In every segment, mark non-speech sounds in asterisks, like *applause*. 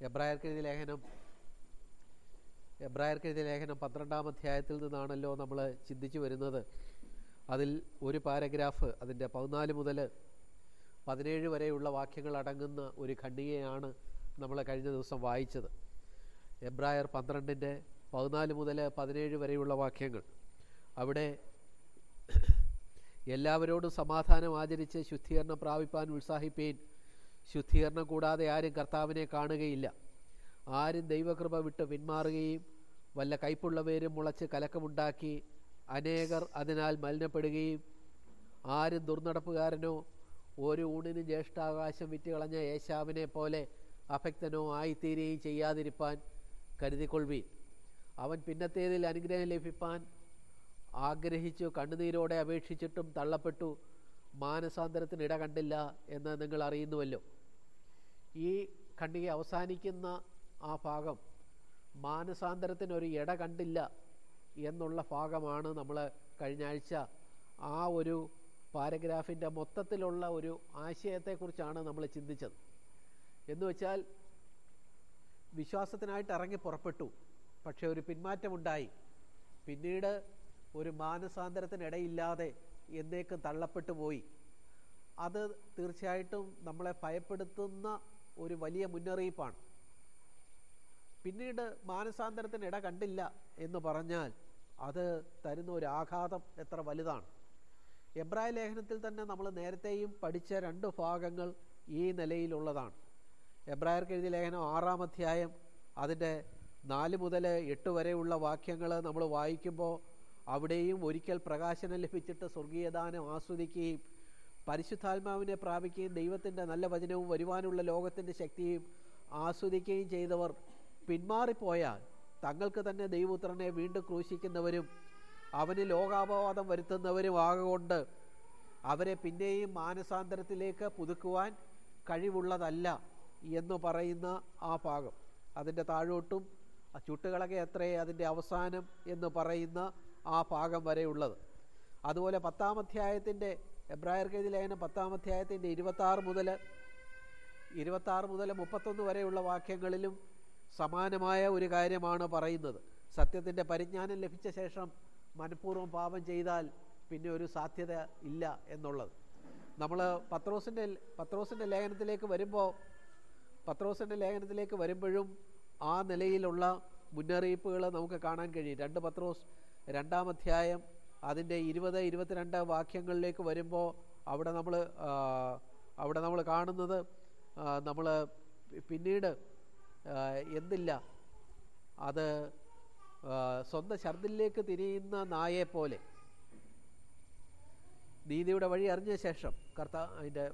എബ്രായർക്കെഴുതിയ ലേഖനം എബ്രായർക്കെഴുതിയ ലേഖനം പന്ത്രണ്ടാം അധ്യായത്തിൽ നിന്നാണല്ലോ നമ്മൾ ചിന്തിച്ചു വരുന്നത്. അതിൽ ഒരു പാരഗ്രാഫ് അതിന്റെ പതിനാല് മുതൽ പതിനേഴ് വരെയുള്ള വാക്യങ്ങൾ അടങ്ങുന്ന ഒരു ഖണ്ഡികയാണ് നമ്മൾ കഴിഞ്ഞ ദിവസം വായിച്ചത്. എബ്രായർ പന്ത്രണ്ടിന്റെ പതിനാല് മുതൽ പതിനേഴ് വരെയുള്ള വാക്യങ്ങൾ. അവിടെ എല്ലാവരോടും സമാധാനം ആചരിച്ച് ശുദ്ധീകരണം പ്രാപിപ്പാൻ ഉത്സാഹിപ്പീൻ ശുദ്ധീകരണം കൂടാതെ ആരും കർത്താവിനെ കാണുകയില്ല. ആരും ദൈവകൃപ വിട്ട് പിന്മാറുകയും വല്ല കയ്പുള്ളവരും മുളച്ച് കലക്കമുണ്ടാക്കി അനേകർ അതിനാൽ മലിനപ്പെടുകയും ആരും ദുർനടപ്പുകാരനോ ഒരു ഊണിന് ജ്യേഷ്ഠാവകാശം വിറ്റുകളഞ്ഞ യേശാവിനെ പോലെ അഭക്തനോ ആയിത്തീരുകയും ചെയ്യാതിരിപ്പാൻ കരുതിക്കൊള്ളുവീൻ അവൻ പിന്നത്തേതിൽ അനുഗ്രഹം ലഭിപ്പാൻ ആഗ്രഹിച്ചു കണ്ണുനീരോടെ അപേക്ഷിച്ചിട്ടും തള്ളപ്പെട്ടു മാനസാന്തരത്തിനിട കണ്ടില്ല എന്ന് നിങ്ങൾ അറിയുന്നുവല്ലോ. ഈ ഖണ്ഡിക അവസാനിക്കുന്ന ആ ഭാഗം മാനസാന്തരത്തിന് ഒരു ഇട കണ്ടില്ല എന്നുള്ള ഭാഗമാണ് നമ്മൾ കഴിഞ്ഞ ആഴ്ച ആ ഒരു പാരഗ്രാഫിന്റെ മൊത്തത്തിലുള്ള ഒരു ആശയത്തെക്കുറിച്ചാണ് നമ്മൾ ചിന്തിച്ചത്. എന്ന് വെച്ചാൽ വിശ്വാസത്തിനായിട്ട് ഇറങ്ങി പുറപ്പെട്ടു പക്ഷേ ഒരു പിന്മാറ്റമുണ്ടായി. പിന്നീട് ഒരു മാനസാന്തരത്തിനിടയില്ലാതെ എന്നേക്കും തള്ളപ്പെട്ടു പോയി. അത് തീർച്ചയായിട്ടും നമ്മളെ ഭയപ്പെടുത്തുന്ന ഒരു വലിയ മുന്നറിയിപ്പാണ്. പിന്നീട് മാനസാന്തരത്തിന് ഇട കണ്ടില്ല എന്ന് പറഞ്ഞാൽ അത് തരുന്ന ഒരു ആഘാതം എത്ര വലുതാണ്. എബ്രായ ലേഖനത്തിൽ തന്നെ നമ്മൾ നേരത്തെയും പഠിച്ച രണ്ട് ഭാഗങ്ങൾ ഈ നിലയിലുള്ളതാണ്. എബ്രായർക്ക് എഴുതിയ ലേഖനം ആറാം അധ്യായം അതിന്റെ നാല് മുതൽ എട്ട് വരെയുള്ള വാക്യങ്ങൾ നമ്മൾ വായിക്കുമ്പോൾ അവിടെയും ഒരിക്കൽ പ്രകാശനം ലഭിച്ചിട്ട് സ്വർഗീയദാനം ആസ്വദിക്കുകയും പരിശുദ്ധാത്മാവിനെ പ്രാപിക്കുകയും ദൈവത്തിന്റെ നല്ല വചനവും വരുവാനുള്ള ലോകത്തിന്റെ ശക്തിയും ആസ്വദിക്കുകയും ചെയ്തവർ പിന്മാറിപ്പോയാൽ തങ്ങൾക്ക് തന്നെ ദൈവപുത്രനെ വീണ്ടും ക്രൂശിക്കുന്നവരും അവന് ലോകാപവാദം വരുത്തുന്നവരും ആകൊണ്ട് അവരെ പിന്നെയും മാനസാന്തരത്തിലേക്ക് പുതുക്കുവാൻ കഴിവുള്ളതല്ല എന്ന് പറയുന്ന ആ ഭാഗം. അതിന്റെ താഴോട്ടും ആ ചുട്ടുകളക എത്രയേ അതിന്റെ അവസാനം എന്ന് പറയുന്ന ആ ഭാഗം വരെയുള്ളത്. അതുപോലെ പത്താം അധ്യായത്തിന്റെ എബ്രായർക്കെഴുതി ലേഖനം പത്താം അധ്യായത്തിന്റെ ഇരുപത്താറ് മുതൽ ഇരുപത്താറ് മുതൽ മുപ്പത്തൊന്ന് വരെയുള്ള വാക്യങ്ങളിലും സമാനമായ ഒരു കാര്യമാണ് പറയുന്നത്. സത്യത്തിന്റെ പരിജ്ഞാനം ലഭിച്ച ശേഷം മനഃപൂർവം പാപം ചെയ്താൽ പിന്നെ ഒരു സാധ്യത ഇല്ല എന്നുള്ളത്. നമ്മൾ പത്രോസിന്റെ പത്രോസിന്റെ ലേഖനത്തിലേക്ക് വരുമ്പോൾ പത്രോസിന്റെ ലേഖനത്തിലേക്ക് വരുമ്പോഴും ആ നിലയിലുള്ള മുന്നറിയിപ്പുകൾ നമുക്ക് കാണാൻ കഴിയും. രണ്ട് പത്രോസ് രണ്ടാം അധ്യായം അതിന്റെ ഇരുപത് ഇരുപത്തിരണ്ട് വാക്യങ്ങളിലേക്ക് വരുമ്പോൾ അവിടെ നമ്മൾ അവിടെ നമ്മൾ കാണുന്നത് നമ്മൾ പിന്നീട് എന്തില്ല അത് സ്വന്തം ഛർദിലേക്ക് തിരിയുന്ന നായെ പോലെ. നീതിയുടെ വഴി അറിഞ്ഞ ശേഷം കർത്താ അതിന്റെ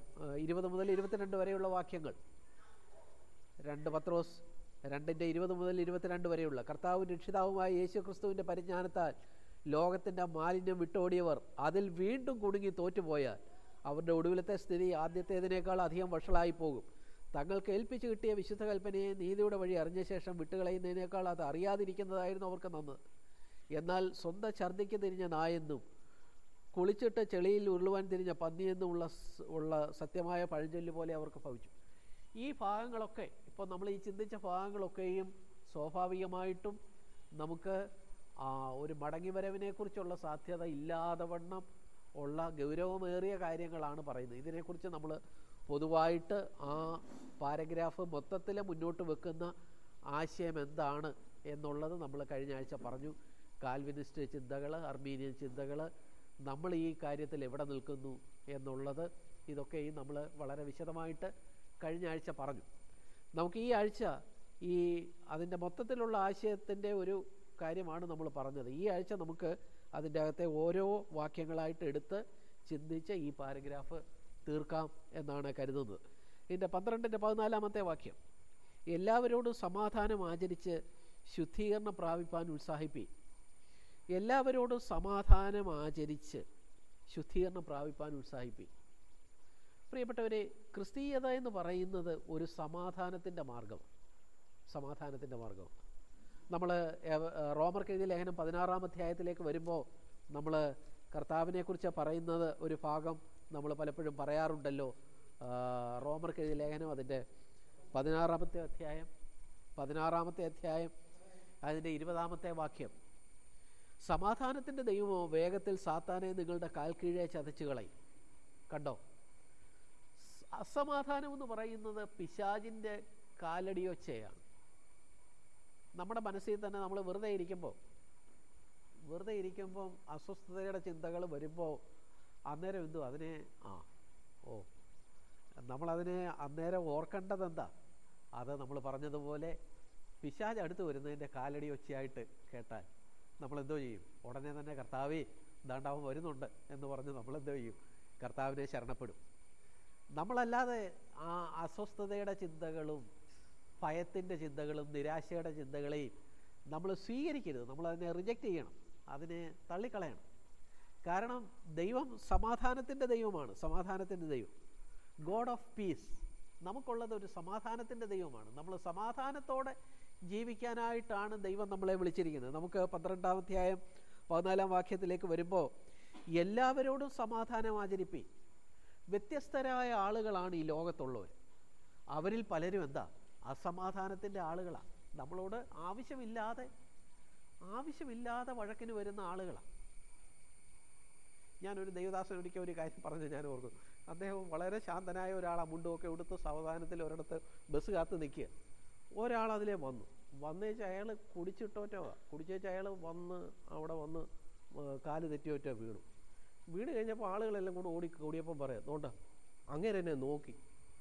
ഇരുപത് മുതൽ ഇരുപത്തിരണ്ട് വരെയുള്ള വാക്യങ്ങൾ. രണ്ട് പത്രോസ് രണ്ടിന്റെ ഇരുപത് മുതൽ ഇരുപത്തിരണ്ട് വരെയുള്ള കർത്താവും രക്ഷിതാവുമായ യേശു ക്രിസ്തുവിന്റെ പരിജ്ഞാനത്താൽ ലോകത്തിന്റെ മാലിന്യം വിട്ടോടിയവർ അതിൽ വീണ്ടും കുടുങ്ങി തോറ്റുപോയാൽ അവരുടെ ഒടുവിലത്തെ സ്ഥിതി ആദ്യത്തേതിനേക്കാൾ അധികം വഷളായി പോകും. തങ്ങൾക്ക് ഏൽപ്പിച്ചു കിട്ടിയ വിശുദ്ധ കൽപ്പനയെ നീതിയുടെ വഴി അറിഞ്ഞ ശേഷം വിട്ടുകളയുന്നതിനേക്കാൾ അത് അറിയാതിരിക്കുന്നതായിരുന്നു അവർക്ക് നന്ന്. എന്നാൽ സ്വന്തം ഛർദ്ദിക്ക് തിരിഞ്ഞ നായെന്നും കുളിച്ചിട്ട് ചെളിയിൽ ഉരുളുവാൻ തിരിഞ്ഞ പന്നിയെന്നുമുള്ള ഉള്ള സത്യമായ പഴഞ്ചൊല്ല് പോലെ അവർക്ക് ഭവിച്ചു. ഈ ഭാഗങ്ങളൊക്കെ ഇപ്പോൾ നമ്മൾ ഈ ചിന്തിച്ച ഭാഗങ്ങളൊക്കെയും സ്വാഭാവികമായിട്ടും നമുക്ക് ഒരു മടങ്ങിവരവിനെക്കുറിച്ചുള്ള സാധ്യത ഇല്ലാതെ വണ്ണം ഉള്ള ഗൗരവമേറിയ കാര്യങ്ങളാണ് പറയുന്നത്. ഇതിനെക്കുറിച്ച് നമ്മൾ പൊതുവായിട്ട് ആ പാരഗ്രാഫ് മൊത്തത്തിൽ മുന്നോട്ട് വെക്കുന്ന ആശയം എന്താണ് എന്നുള്ളത് നമ്മൾ കഴിഞ്ഞ ആഴ്ച പറഞ്ഞു. കാൽവിനിസ്റ്റ് ചിന്തകൾ അർമീനിയൻ ചിന്തകൾ നമ്മൾ ഈ കാര്യത്തിൽ എവിടെ നിൽക്കുന്നു എന്നുള്ളത് ഇതൊക്കെയും നമ്മൾ വളരെ വിശദമായിട്ട് കഴിഞ്ഞ ആഴ്ച പറഞ്ഞു. നമുക്ക് ഈ ആഴ്ച ഈ അതിന്റെ മൊത്തത്തിലുള്ള ആശയത്തിന്റെ ഒരു കാര്യമാണ് നമ്മൾ പറഞ്ഞത്. ഈ ആഴ്ച നമുക്ക് അതിന്റെ അകത്തെ ഓരോ വാക്യങ്ങളായിട്ട് എടുത്ത് ചിന്തിച്ച് ഈ പാരഗ്രാഫ് തീർക്കാം എന്നാണ് കരുതുന്നത്. ഇതിന്റെ പന്ത്രണ്ടിന്റെ പതിനാലാമത്തെ വാക്യം. എല്ലാവരോടും സമാധാനം ആചരിച്ച് ശുദ്ധീകരണം പ്രാപിപ്പാൻ ഉത്സാഹിപ്പി. എല്ലാവരോടും സമാധാനം ആചരിച്ച് ശുദ്ധീകരണം പ്രാപിപ്പാൻ ഉത്സാഹിപ്പി. പ്രിയപ്പെട്ടവരെ ക്രിസ്തീയത എന്ന് പറയുന്നത് ഒരു സമാധാനത്തിന്റെ മാർഗം സമാധാനത്തിന്റെ മാർഗം നമ്മൾ റോമർ എഴുതിയ ലേഖനം പതിനാറാം അധ്യായത്തിലേക്ക് വരുമ്പോൾ നമ്മൾ കർത്താവിനെക്കുറിച്ച് പറയുന്നത് ഒരു ഭാഗം നമ്മൾ പലപ്പോഴും പറയാറുണ്ടല്ലോ. റോമർ എഴുതിയ ലേഖനം അതിന്റെ പതിനാറാമത്തെ അധ്യായം പതിനാറാമത്തെ അധ്യായം അതിന്റെ ഇരുപതാമത്തെ വാക്യം. സമാധാനത്തിന്റെ ദൈവമോ വേഗത്തിൽ സാത്താനെ നിങ്ങളുടെ കാൽ കീഴെ ചതച്ചു കളയും. കണ്ടോ? അസമാധാനം എന്ന് പറയുന്നത് പിശാജിന്റെ കാലടിയൊച്ചയാണ്. നമ്മുടെ മനസ്സിൽ തന്നെ നമ്മൾ വെറുതെ ഇരിക്കുമ്പോൾ വെറുതെ ഇരിക്കുമ്പം അസ്വസ്ഥതയുടെ ചിന്തകൾ വരുമ്പോൾ അന്നേരം എന്തു? അതിനെ ആ ഓ നമ്മളതിനെ അന്നേരം ഓർക്കേണ്ടത് എന്താ? അത് നമ്മൾ പറഞ്ഞതുപോലെ പിശാജ് അടുത്ത് വരുന്നതിന്റെ കാലടി ഒച്ചയായിട്ട് കേട്ടാൽ നമ്മൾ എന്തോ ചെയ്യും? ഉടനെ തന്നെ കർത്താവേ ദാണ്ടാവൻ വരുന്നുണ്ട് എന്ന് പറഞ്ഞ് നമ്മൾ എന്തോ ചെയ്യും? കർത്താവിനെ ശരണപ്പെടും. നമ്മളല്ലാതെ ആ അസ്വസ്ഥതയുടെ ചിന്തകളും ഭയത്തിന്റെ ചിന്തകളും നിരാശയുടെ ചിന്തകളെയും നമ്മൾ സ്വീകരിക്കരുത്. നമ്മൾ അതിനെ റിജക്റ്റ് ചെയ്യണം. അതിനെ തള്ളിക്കളയണം. കാരണം ദൈവം സമാധാനത്തിന്റെ ദൈവമാണ്. സമാധാനത്തിന്റെ ദൈവം. ഗോഡ് ഓഫ് പീസ് നമുക്കുള്ളത് ഒരു സമാധാനത്തിന്റെ ദൈവമാണ്. നമ്മൾ സമാധാനത്തോടെ ജീവിക്കാനായിട്ടാണ് ദൈവം നമ്മളെ വിളിച്ചിരിക്കുന്നത്. നമുക്ക് പന്ത്രണ്ടാം അധ്യായം പതിനാലാം വാക്യത്തിലേക്ക് വരുമ്പോൾ എല്ലാവരോടും സമാധാനം ആചരിപ്പി വ്യത്യസ്തരായ ആളുകളാണ് ഈ ലോകത്തുള്ളവർ അവരിൽ പലരും എന്താ? അസമാധാനത്തിന്റെ ആളുകളാണ് നമ്മളോട് ആവശ്യമില്ലാതെ ആവശ്യമില്ലാതെ വഴക്കിന് വരുന്ന ആളുകളാണ് ഞാനൊരു ദൈവദാസൻ ഒരിക്കൽ ഒരു കാര്യം പറഞ്ഞു ഞാൻ ഓർക്കുന്നു. അദ്ദേഹം വളരെ ശാന്തനായ ഒരാളാണ് മുണ്ടുമൊക്കെ ഉടുത്ത് സാവധാനത്തിൽ ഒരിടത്ത് ബസ് കാത്ത് നിൽക്കുക. ഒരാൾ അതിലേ വന്നു. വന്നേച്ച് അയാൾ കുടിച്ചിട്ടോറ്റോ കുടിച്ചേച്ച് അയാൾ വന്ന് അവിടെ വന്ന് കാൽ തെറ്റിയോറ്റോ വീണു. വീണ് കഴിഞ്ഞപ്പോൾ ആളുകളെല്ലാം കൂടെ ഓടി ഓടിയപ്പം പറയാം അതുകൊണ്ട് അങ്ങനെ എന്നെ നോക്കി.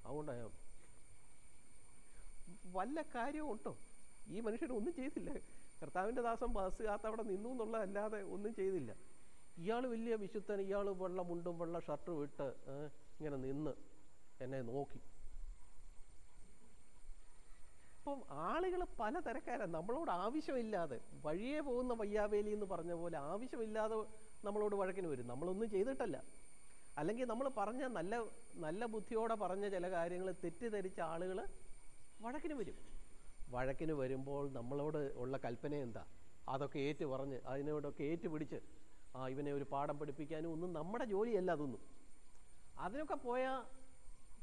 അതുകൊണ്ട് അയാൾ വല്ല കാര്യവും ഉണ്ടോ? ഈ മനുഷ്യൻ ഒന്നും ചെയ്തില്ല. കർത്താവിന്റെ ദാസം ബസ് കാത്ത അവിടെ നിന്നു എന്നുള്ളതല്ലാതെ ഒന്നും ചെയ്തില്ല. ഇയാൾ വലിയ വിശുദ്ധൻ ഇയാൾ വെള്ള മുണ്ടും വെള്ള ഷർട്ടും ഇട്ട് ഇങ്ങനെ നിന്ന് എന്നെ നോക്കി. അപ്പം ആളുകൾ പല തരക്കാരാണ് നമ്മളോട് ആവശ്യമില്ലാതെ വഴിയെ പോകുന്ന വയ്യാവേലി എന്ന് പറഞ്ഞ പോലെ ആവശ്യമില്ലാതെ നമ്മളോട് വഴക്കിന് വരും. നമ്മളൊന്നും ചെയ്തിട്ടല്ല. അല്ലെങ്കിൽ നമ്മൾ പറഞ്ഞ നല്ല നല്ല ബുദ്ധിയോടെ പറഞ്ഞ ചില കാര്യങ്ങൾ തെറ്റിദ്ധരിച്ച ആളുകൾ വഴക്കിന് വരും. വഴക്കിന് വരുമ്പോൾ നമ്മളോട് ഉള്ള കൽപ്പന എന്താ? അതൊക്കെ ഏറ്റു പറഞ്ഞ് അതിനോടൊക്കെ ഏറ്റുപിടിച്ച് ആ ഇവനെ ഒരു പാഠം പഠിപ്പിക്കാനും ഒന്നും നമ്മുടെ ജോലിയല്ല അതൊന്നും. അതിനൊക്കെ പോയ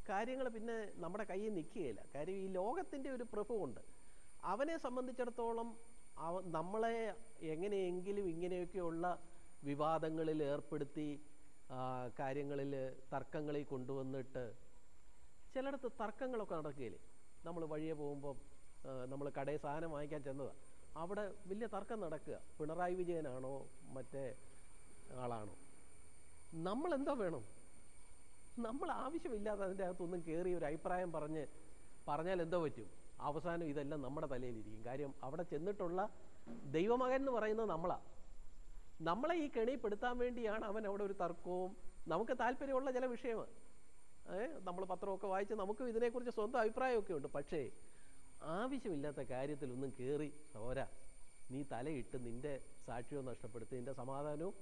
കാര്യങ്ങൾ പിന്നെ നമ്മുടെ കയ്യിൽ നിൽക്കുകയില്ല. കാര്യം ഈ ലോകത്തിന്റെ ഒരു പ്രഭുവുണ്ട്. അവനെ സംബന്ധിച്ചിടത്തോളം അവ നമ്മളെ എങ്ങനെയെങ്കിലും ഇങ്ങനെയൊക്കെയുള്ള വിവാദങ്ങളിൽ ഏർപ്പെടുത്തി കാര്യങ്ങളിൽ തർക്കങ്ങളിൽ കൊണ്ടുവന്നിട്ട് ചിലയിടത്ത് തർക്കങ്ങളൊക്കെ നടക്കുകയില്ലേ? നമ്മൾ വഴിയെ പോകുമ്പം നമ്മൾ കടയിൽ സാധനം വാങ്ങിക്കാൻ ചെന്നതാണ് അവിടെ വലിയ തർക്കം നടക്കുക. പിണറായി വിജയനാണോ മറ്റേ ആളാണോ? നമ്മൾ എന്താ വേണം. നമ്മൾ ആവശ്യമില്ലാതെ അതിന്റെ അകത്തൊന്നും കയറി ഒരു അഭിപ്രായം പറഞ്ഞ് പറഞ്ഞാൽ എന്തോ പറ്റും. അവസാനം ഇതെല്ലാം നമ്മുടെ തലയിലിരിക്കും. കാര്യം അവിടെ ചെന്നിട്ടുള്ള ദൈവമകൻ എന്ന് പറയുന്നത് നമ്മളാണ് നമ്മളെ ഈ കെണിപ്പെടുത്താൻ വേണ്ടിയാണ് അവൻ അവിടെ ഒരു തർക്കവും നമുക്ക് താല്പര്യമുള്ള ചില വിഷയമാണ് നമ്മൾ പത്രമൊക്കെ വായിച്ച് നമുക്കും ഇതിനെക്കുറിച്ച് സ്വന്തം അഭിപ്രായമൊക്കെ ഉണ്ട്. പക്ഷേ ആവശ്യമില്ലാത്ത കാര്യത്തിലൊന്നും കയറി സോര നീ തലയിട്ട് നിന്റെ സാക്ഷ്യവും നഷ്ടപ്പെടുത്തി നിന്റെ സമാധാനവും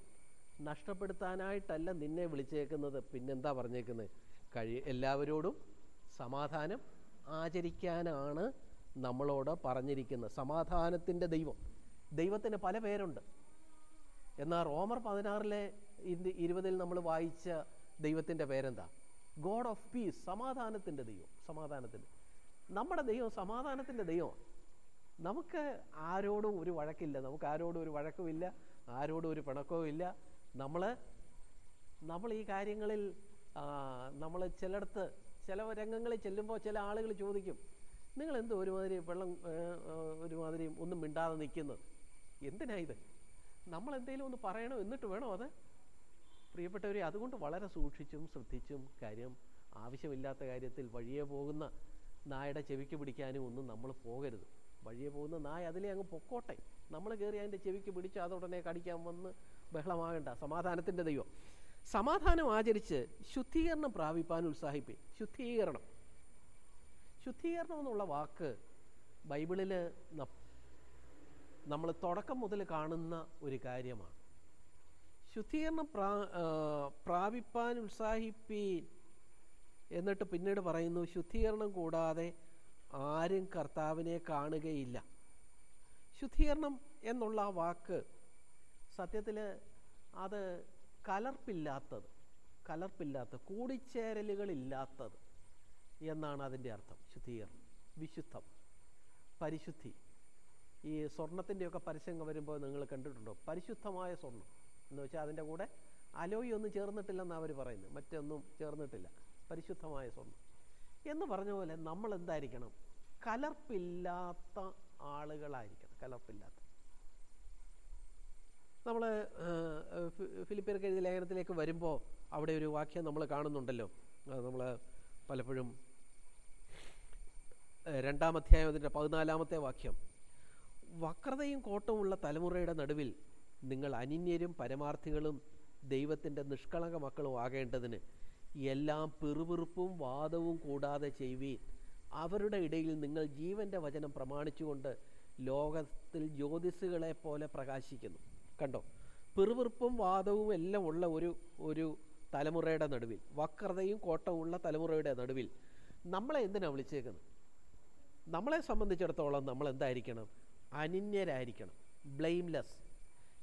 നഷ്ടപ്പെടുത്താനായിട്ടല്ല നിന്നെ വിളിച്ചേക്കുന്നത്. പിന്നെന്താ പറഞ്ഞേക്കുന്നത് കഴി എല്ലാവരോടും സമാധാനം ആചരിക്കാനാണ് നമ്മളോട് പറഞ്ഞിരിക്കുന്നത്. സമാധാനത്തിന്റെ ദൈവം. ദൈവത്തിന് പല പേരുണ്ട്. എന്നാൽ റോമർ പതിനാറിലെ ഇരു- ഇരുപതിൽ നമ്മൾ വായിച്ച ദൈവത്തിന്റെ പേരെന്താ? ഗോഡ് ഓഫ് പീസ് സമാധാനത്തിന്റെ ദൈവം സമാധാനത്തിന്റെ. നമ്മുടെ ദൈവം സമാധാനത്തിന്റെ ദൈവമാണ്. നമുക്ക് ആരോടും ഒരു വഴക്കില്ല. നമുക്ക് ആരോടും ഒരു വഴക്കുമില്ല. ആരോടും ഒരു പിണക്കവും ഇല്ല നമ്മൾ നമ്മൾ ഈ കാര്യങ്ങളിൽ നമ്മൾ ചിലയിടത്ത് ചില രംഗങ്ങളിൽ ചെല്ലുമ്പോൾ ചില ആളുകൾ ചോദിക്കും നിങ്ങൾ എന്തോ ഒരുമാതിരി വെള്ളം ഒരുമാതിരി ഒന്നും മിണ്ടാതെ നിൽക്കുന്നത്? എന്തിനാ ഇത്? നമ്മൾ എന്തെങ്കിലും ഒന്ന് പറയണോ? എന്നിട്ട് വേണോ അത്? പ്രിയപ്പെട്ടവരെ അതുകൊണ്ട് വളരെ സൂക്ഷിച്ചും ശ്രദ്ധിച്ചും കാര്യം ആവശ്യമില്ലാത്ത കാര്യത്തിൽ വഴിയെ പോകുന്ന നായയുടെ ചെവിക്ക് പിടിക്കാനും ഒന്നും നമ്മൾ പോകരുത്. വഴിയെ പോകുന്ന നായ അതിലെ അങ്ങ് പൊക്കോട്ടെ. നമ്മൾ കയറി അതിന്റെ ചെവിക്ക് പിടിച്ച് അതുടനെ കടിക്കാൻ വന്ന് ബഹളമാകണ്ട. സമാധാനത്തിന്റെ ദൈവം. സമാധാനം ആചരിച്ച് ശുദ്ധീകരണം പ്രാപിപ്പാൻ ഉത്സാഹിപ്പി. ശുദ്ധീകരണം. ശുദ്ധീകരണം എന്നുള്ള വാക്ക് ബൈബിളിൽ നമ്മൾ തുടക്കം മുതൽ കാണുന്ന ഒരു കാര്യമാണ്. ശുദ്ധീകരണം പ്രാ പ്രാപിപ്പാൻ ഉത്സാഹിപ്പീൻ എന്നിട്ട് പിന്നീട് പറയുന്നു ശുദ്ധീകരണം കൂടാതെ ആരും കർത്താവിനെ കാണുകയില്ല. ശുദ്ധീകരണം എന്നുള്ള ആ വാക്ക് സത്യത്തിൽ അത് കലർപ്പില്ലാത്തത് കലർപ്പില്ലാത്ത കൂടിച്ചേരലുകളില്ലാത്തത് എന്നാണ് അതിന്റെ അർത്ഥം ശുദ്ധീകരണം വിശുദ്ധം പരിശുദ്ധി. ഈ സ്വർണത്തിന്റെയൊക്കെ പരസ്യം വരുമ്പോൾ നിങ്ങൾ കണ്ടിട്ടുണ്ടോ? പരിശുദ്ധമായ സ്വർണം. എന്ന് വെച്ചാൽ അതിന്റെ കൂടെ അലോയി ഒന്നും ചേർന്നിട്ടില്ലെന്ന് അവർ പറയുന്നു. മറ്റൊന്നും ചേർന്നിട്ടില്ല. പരിശുദ്ധമായ സ്വർണം എന്ന് പറഞ്ഞ പോലെ നമ്മൾ എന്തായിരിക്കണം? കലർപ്പില്ലാത്ത ആളുകളായിരിക്കണം. കലർപ്പില്ലാത്ത. നമ്മൾ ഫിലിപ്പിയർക്ക് എഴുതിയ ലേഖനത്തിലേക്ക് വരുമ്പോൾ അവിടെ ഒരു വാക്യം നമ്മൾ കാണുന്നുണ്ടല്ലോ. നമ്മൾ പലപ്പോഴും രണ്ടാം അധ്യായം അതിന്റെ പതിനാലാമത്തെ വാക്യം. വക്രതയും കോട്ടവുമുള്ള തലമുറയുടെ നടുവിൽ നിങ്ങൾ അനിന്യരും പരമാർത്ഥികളും ദൈവത്തിന്റെ നിഷ്കളങ്ക മക്കളും ആകേണ്ടതിന് എല്ലാം പിറുപിറുപ്പും വാദവും കൂടാതെ ചെയ്യുവീൻ. അവരുടെ ഇടയിൽ നിങ്ങൾ ജീവന്റെ വചനം പ്രമാണിച്ചുകൊണ്ട് ലോകത്തിൽ ജ്യോതിസുകളെ പോലെ പ്രകാശിക്കുന്നു. കണ്ടോ? പിറുപിറുപ്പും വാദവും എല്ലാം ഉള്ള ഒരു ഒരു തലമുറയുടെ നടുവിൽ വക്രതയും കോട്ടവുമുള്ള തലമുറയുടെ നടുവിൽ നമ്മളെ എന്തിനാണ് വിളിച്ചേക്കുന്നത്? നമ്മളെ സംബന്ധിച്ചിടത്തോളം നമ്മൾ എന്തായിരിക്കണം? അനിന്യരായിരിക്കണം. ബ്ലെയിംലെസ്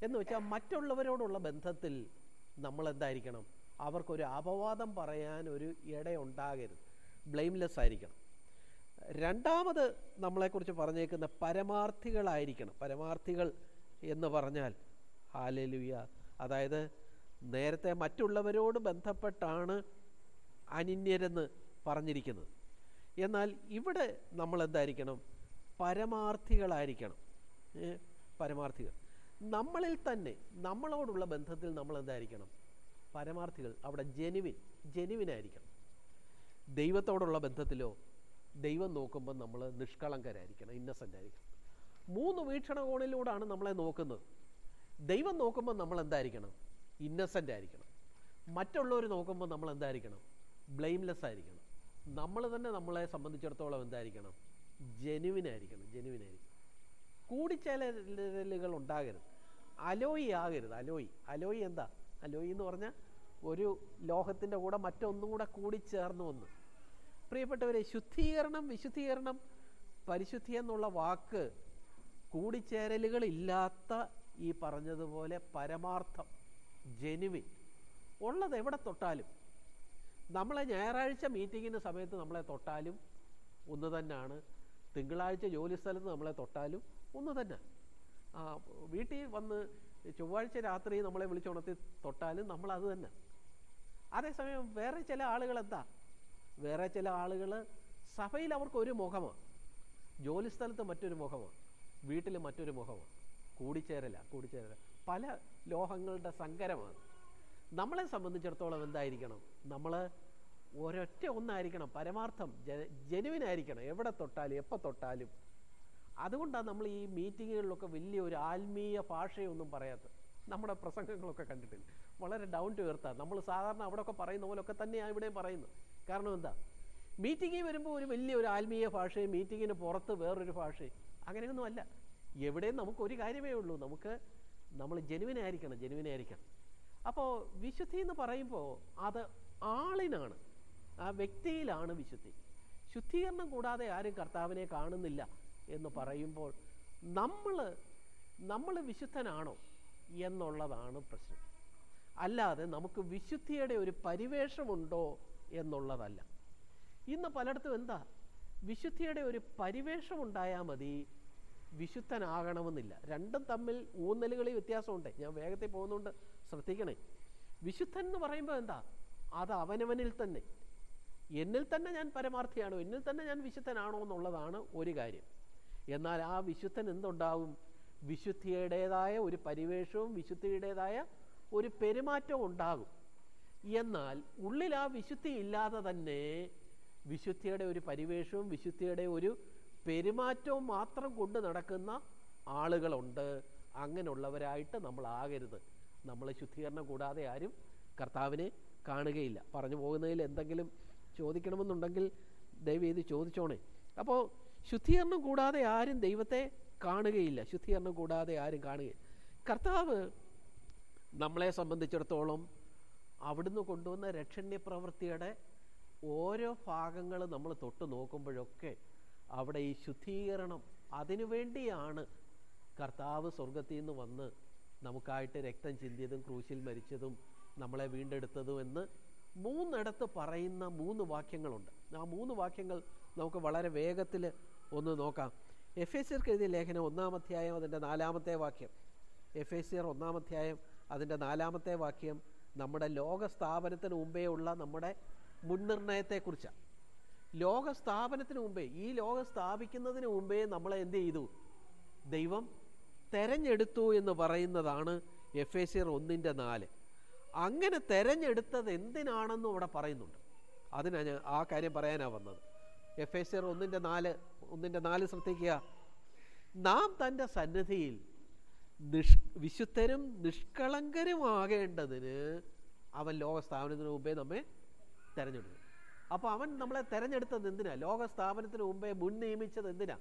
എന്ന് വെച്ചാൽ മറ്റുള്ളവരോടുള്ള ബന്ധത്തിൽ നമ്മൾ എന്തായിരിക്കണം അവർക്കൊരു അപവാദം പറയാൻ ഒരു ഇടയുണ്ടാകരുത്. ബ്ലെയിംലെസ് ആയിരിക്കണം. രണ്ടാമത് നമ്മളെക്കുറിച്ച് പറഞ്ഞേക്കുന്ന പരമാർത്ഥികളായിരിക്കണം. പരമാർത്ഥികൾ എന്ന് പറഞ്ഞാൽ ഹാലലുയ അതായത് നേരത്തെ മറ്റുള്ളവരോട് ബന്ധപ്പെട്ടാണ് അനിന്യരെന്ന് പറഞ്ഞിരിക്കുന്നത്. എന്നാൽ ഇവിടെ നമ്മൾ എന്തായിരിക്കണം പരമാർത്ഥികളായിരിക്കണം പരമാർത്ഥികൾ. നമ്മളിൽ തന്നെ നമ്മളോടുള്ള ബന്ധത്തിൽ നമ്മൾ എന്തായിരിക്കണം പരമാർത്ഥികൾ അവിടെ ജെനുവിൻ ജെനുവിനായിരിക്കണം. ദൈവത്തോടുള്ള ബന്ധത്തിലോ ദൈവം നോക്കുമ്പോൾ നമ്മൾ നിഷ്കളങ്കരായിരിക്കണം ഇന്നസെന്റ് ആയിരിക്കണം മൂന്ന് വീക്ഷണകോണിലൂടെയാണ് നമ്മളെ നോക്കുന്നത്. ദൈവം നോക്കുമ്പോൾ നമ്മൾ എന്തായിരിക്കണം ഇന്നസെന്റ് ആയിരിക്കണം മറ്റുള്ളവർ നോക്കുമ്പോൾ നമ്മൾ എന്തായിരിക്കണം ബ്ലെയിംലെസ് ആയിരിക്കണം നമ്മൾ തന്നെ നമ്മളെ സംബന്ധിച്ചിടത്തോളം എന്തായിരിക്കണം? ജെനുവിനായിരിക്കണം ജെനുവിനായിരിക്കണം. കൂടിച്ചേരലുകൾ ഉണ്ടാകരുത്. അലോയി ആകരുത്. അലോയി. അലോയി എന്താ? അലോയി എന്ന് പറഞ്ഞാൽ ഒരു ലോഹത്തിന്റെ കൂടെ മറ്റൊന്നും കൂടെ കൂടിച്ചേർന്നു വന്ന് പ്രിയപ്പെട്ടവരെ ശുദ്ധീകരണം വിശുദ്ധീകരണം പരിശുദ്ധി എന്നുള്ള വാക്ക് കൂടിച്ചേരലുകളില്ലാത്ത ഈ പറഞ്ഞതുപോലെ പരമാർത്ഥം ജെനുവിൻ ഉള്ളത് എവിടെ തൊട്ടാലും. നമ്മളെ ഞായറാഴ്ച മീറ്റിങ്ങിന്റെ സമയത്ത് നമ്മളെ തൊട്ടാലും ഒന്ന് തന്നെയാണ്. തിങ്കളാഴ്ച ജോലി സ്ഥലത്ത് നമ്മളെ തൊട്ടാലും ഒന്ന് തന്നെ. വീട്ടിൽ വന്ന് ചൊവ്വാഴ്ച രാത്രി നമ്മളെ വിളിച്ചുണർത്തി തൊട്ടാലും നമ്മൾ അത് തന്നെ. അതേസമയം വേറെ ചില ആളുകൾ എന്താ? വേറെ ചില ആളുകൾ സഭയിൽ അവർക്ക് ഒരു മുഖമാണ്. ജോലിസ്ഥലത്ത് മറ്റൊരു മുഖമാണ്. വീട്ടിൽ മറ്റൊരു മുഖമാണ്. കൂടിച്ചേരല കൂടിച്ചേരല. പല ലോഹങ്ങളുടെ സങ്കരമാണ്. നമ്മളെ സംബന്ധിച്ചിടത്തോളം എന്തായിരിക്കണം? നമ്മൾ ഒരൊറ്റ ഒന്നായിരിക്കണം. പരമാർത്ഥം ജ ജനുവിനായിരിക്കണം. എവിടെ തൊട്ടാലും എപ്പോൾ തൊട്ടാലും. അതുകൊണ്ടാണ് നമ്മൾ ഈ മീറ്റിങ്ങുകളിലൊക്കെ വലിയ ഒരു ആത്മീയ ഭാഷയൊന്നും പറയാത്തത്. നമ്മുടെ പ്രസംഗങ്ങളൊക്കെ കണ്ടിട്ടില്ല. വളരെ ഡൗൺ ടു എർത്താണ് നമ്മൾ സാധാരണ അവിടെയൊക്കെ പറയുന്ന പോലൊക്കെ തന്നെയാണ് ഇവിടെയും പറയുന്നത്. കാരണം എന്താ? മീറ്റിങ്ങിൽ വരുമ്പോൾ ഒരു വലിയ ഒരു ആത്മീയ ഭാഷയും മീറ്റിങ്ങിന് പുറത്ത് വേറൊരു ഭാഷയും അങ്ങനെയൊന്നും അല്ല. എവിടെയും നമുക്ക് ഒരു കാര്യമേ ഉള്ളൂ. നമുക്ക് നമ്മൾ ജനുവിനായിരിക്കണം ജനുവിനായിരിക്കണം അപ്പോൾ വിശുദ്ധി എന്ന് പറയുമ്പോൾ അത് ആളിനാണ്. ആ വ്യക്തിയിലാണ് വിശുദ്ധി. ശുദ്ധീകരണം കൂടാതെ ആരും കർത്താവിനെ കാണുന്നില്ല. എന്ന് പറയുമ്പോൾ നമ്മൾ നമ്മൾ വിശുദ്ധനാണോ എന്നുള്ളതാണ് പ്രശ്നം. അല്ലാതെ നമുക്ക് വിശുദ്ധിയുടെ ഒരു പരിവേഷമുണ്ടോ എന്നുള്ളതല്ല. ഇന്ന് പലയിടത്തും എന്താ? വിശുദ്ധിയുടെ ഒരു പരിവേഷമുണ്ടായാൽ മതി വിശുദ്ധനാകണമെന്നില്ല. രണ്ടും തമ്മിൽ ഊന്നലുകളിൽ വ്യത്യാസമുണ്ട്. ഞാൻ വേഗത്തിൽ പോകുന്നുണ്ട് ശ്രദ്ധിക്കണേ. വിശുദ്ധൻ എന്ന് പറയുമ്പോൾ എന്താ? അത് അവനവനിൽ തന്നെ. എന്നിൽ തന്നെ ഞാൻ പരമാർത്ഥിയാണോ? എന്നിൽ തന്നെ ഞാൻ വിശുദ്ധനാണോ എന്നുള്ളതാണ് ഒരു കാര്യം. എന്നാൽ ആ വിശുദ്ധൻ എന്തുണ്ടാവും? വിശുദ്ധിയുടേതായ ഒരു പരിവേഷവും വിശുദ്ധിയുടേതായ ഒരു പെരുമാറ്റവും ഉണ്ടാകും. എന്നാൽ ഉള്ളിൽ ആ വിശുദ്ധി ഇല്ലാതെ തന്നെ വിശുദ്ധിയുടെ ഒരു പരിവേഷവും വിശുദ്ധിയുടെ ഒരു പെരുമാറ്റവും മാത്രം കൊണ്ട് നടക്കുന്ന ആളുകളുണ്ട്. അങ്ങനെയുള്ളവരായിട്ട് നമ്മൾ ആകരുത്. നമ്മൾ ശുദ്ധീകരണം കൂടാതെ ആരും കർത്താവിനെ കാണുകയില്ല. പറഞ്ഞു പോകുന്നതിൽ എന്തെങ്കിലും ചോദിക്കണമെന്നുണ്ടെങ്കിൽ ദയവ് ചെയ്ത് ചോദിച്ചോണേ. അപ്പോൾ ശുദ്ധീകരണം കൂടാതെ ആരും ദൈവത്തെ കാണുകയില്ല. ശുദ്ധീകരണം കൂടാതെ ആരും കാണുകയില്ല. കർത്താവ് നമ്മളെ സംബന്ധിച്ചിടത്തോളം അവിടുന്ന് കൊണ്ടുവന്ന രക്ഷണ്യ പ്രവൃത്തിയുടെ ഓരോ ഭാഗങ്ങൾ നമ്മൾ തൊട്ട് നോക്കുമ്പോഴൊക്കെ അവിടെ ഈ ശുദ്ധീകരണം അതിനു വേണ്ടിയാണ് കർത്താവ് സ്വർഗത്തിൽ നിന്ന് വന്ന് നമുക്കായിട്ട് രക്തം ചിന്തിയതും ക്രൂശിൽ മരിച്ചതും നമ്മളെ വീണ്ടെടുത്തതും എന്ന് മൂന്നിടത്ത് പറയുന്ന മൂന്ന് വാക്യങ്ങളുണ്ട്. ആ മൂന്ന് വാക്യങ്ങൾ നമുക്ക് വളരെ വേഗത്തിൽ ഒന്ന് നോക്കാം. എഫ് എ സിർക്ക് എഴുതിയ ലേഖനം ഒന്നാമധ്യായം അതിന്റെ നാലാമത്തെ വാക്യം. എഫ് എ സിയർ ഒന്നാമധ്യായം അതിന്റെ നാലാമത്തെ വാക്യം നമ്മുടെ ലോക സ്ഥാപനത്തിന് മുമ്പേ ഉള്ള നമ്മുടെ മുൻനിർണയത്തെക്കുറിച്ചാണ് ലോക സ്ഥാപനത്തിന് മുമ്പേ ഈ ലോകം സ്ഥാപിക്കുന്നതിന് മുമ്പേ നമ്മളെ എന്ത് ചെയ്തു? ദൈവം തെരഞ്ഞെടുത്തു എന്ന് പറയുന്നതാണ് എഫ് എ സിയർ ഒന്നിന്റെ നാല്. അങ്ങനെ തെരഞ്ഞെടുത്തത് എന്തിനാണെന്നും ഇവിടെ പറയുന്നുണ്ട്. അതിനാ ഞാൻ ആ കാര്യം പറയാനാണ് വന്നത്. എഫ് എ സിയർ ഒന്നിന്റെ നാല് ഒന്നിന്റെ നാല് ശ്രദ്ധിക്കുക. നാം തന്റെ സന്നിധിയിൽ നിഷ് വിശുദ്ധരും നിഷ്കളങ്കരുമാകേണ്ടതിന് അവൻ ലോക സ്ഥാപനത്തിന് മുമ്പേ നമ്മെ തിരഞ്ഞെടുക്കും. അപ്പോൾ അവൻ നമ്മളെ തിരഞ്ഞെടുത്തത് എന്തിനാ? ലോക സ്ഥാപനത്തിന് മുമ്പേ മുൻ നിയമിച്ചത് എന്തിനാ?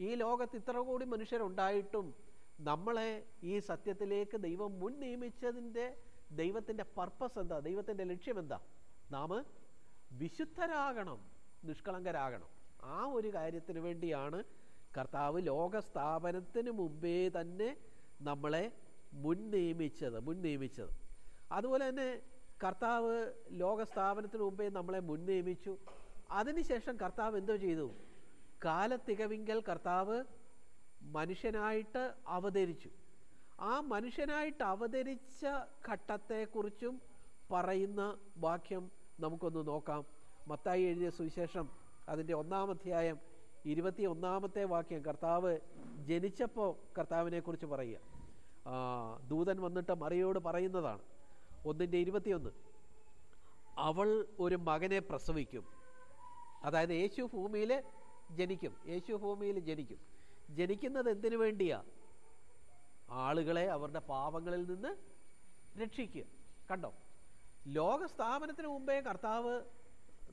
ഈ ലോകത്ത് ഇത്ര കൂടി മനുഷ്യരുണ്ടായിട്ടും നമ്മളെ ഈ സത്യത്തിലേക്ക് ദൈവം മുൻ നിയമിച്ചതിന്റെ ദൈവത്തിന്റെ പർപ്പസ് എന്താ? ദൈവത്തിന്റെ ലക്ഷ്യം എന്താ? നാം വിശുദ്ധരാകണം. നിഷ്കളങ്കരാകണം. ആ ഒരു കാര്യത്തിന് വേണ്ടിയാണ് കർത്താവ് ലോക സ്ഥാപനത്തിന് മുമ്പേ തന്നെ നമ്മളെ മുൻ നിയമിച്ചത് മുൻ നിയമിച്ചത് അതുപോലെ തന്നെ കർത്താവ് ലോക സ്ഥാപനത്തിന് മുമ്പേ നമ്മളെ മുൻ നിയമിച്ചു അതിനുശേഷം കർത്താവ് എന്തോ ചെയ്തു? കാലത്തികവിങ്കൽ കർത്താവ് മനുഷ്യനായിട്ട് അവതരിച്ചു. ആ മനുഷ്യനായിട്ട് അവതരിച്ച ഘട്ടത്തെക്കുറിച്ചും പറയുന്ന വാക്യം നമുക്കൊന്ന് നോക്കാം. മത്തായി എഴുതിയ സുവിശേഷം അതിന്റെ ഒന്നാമധ്യായം ഇരുപത്തി ഒന്നാമത്തെ വാക്യം കർത്താവ് ജനിച്ചപ്പോൾ കർത്താവിനെക്കുറിച്ച് പറയുക. ദൂതൻ വന്നിട്ട് മറിയോട് പറയുന്നതാണ്. ഒന്നിന്റെ ഇരുപത്തിയൊന്ന്. അവൾ ഒരു മകനെ പ്രസവിക്കും. അതായത് യേശു ഭൂമിയിൽ ജനിക്കും. യേശു ഭൂമിയിൽ ജനിക്കും. ജനിക്കുന്നത് എന്തിനു വേണ്ടിയാ? ആളുകളെ അവരുടെ പാപങ്ങളിൽ നിന്ന് രക്ഷിക്കുക. കണ്ടോ? ലോക സ്ഥാപനത്തിന് മുമ്പേ കർത്താവ്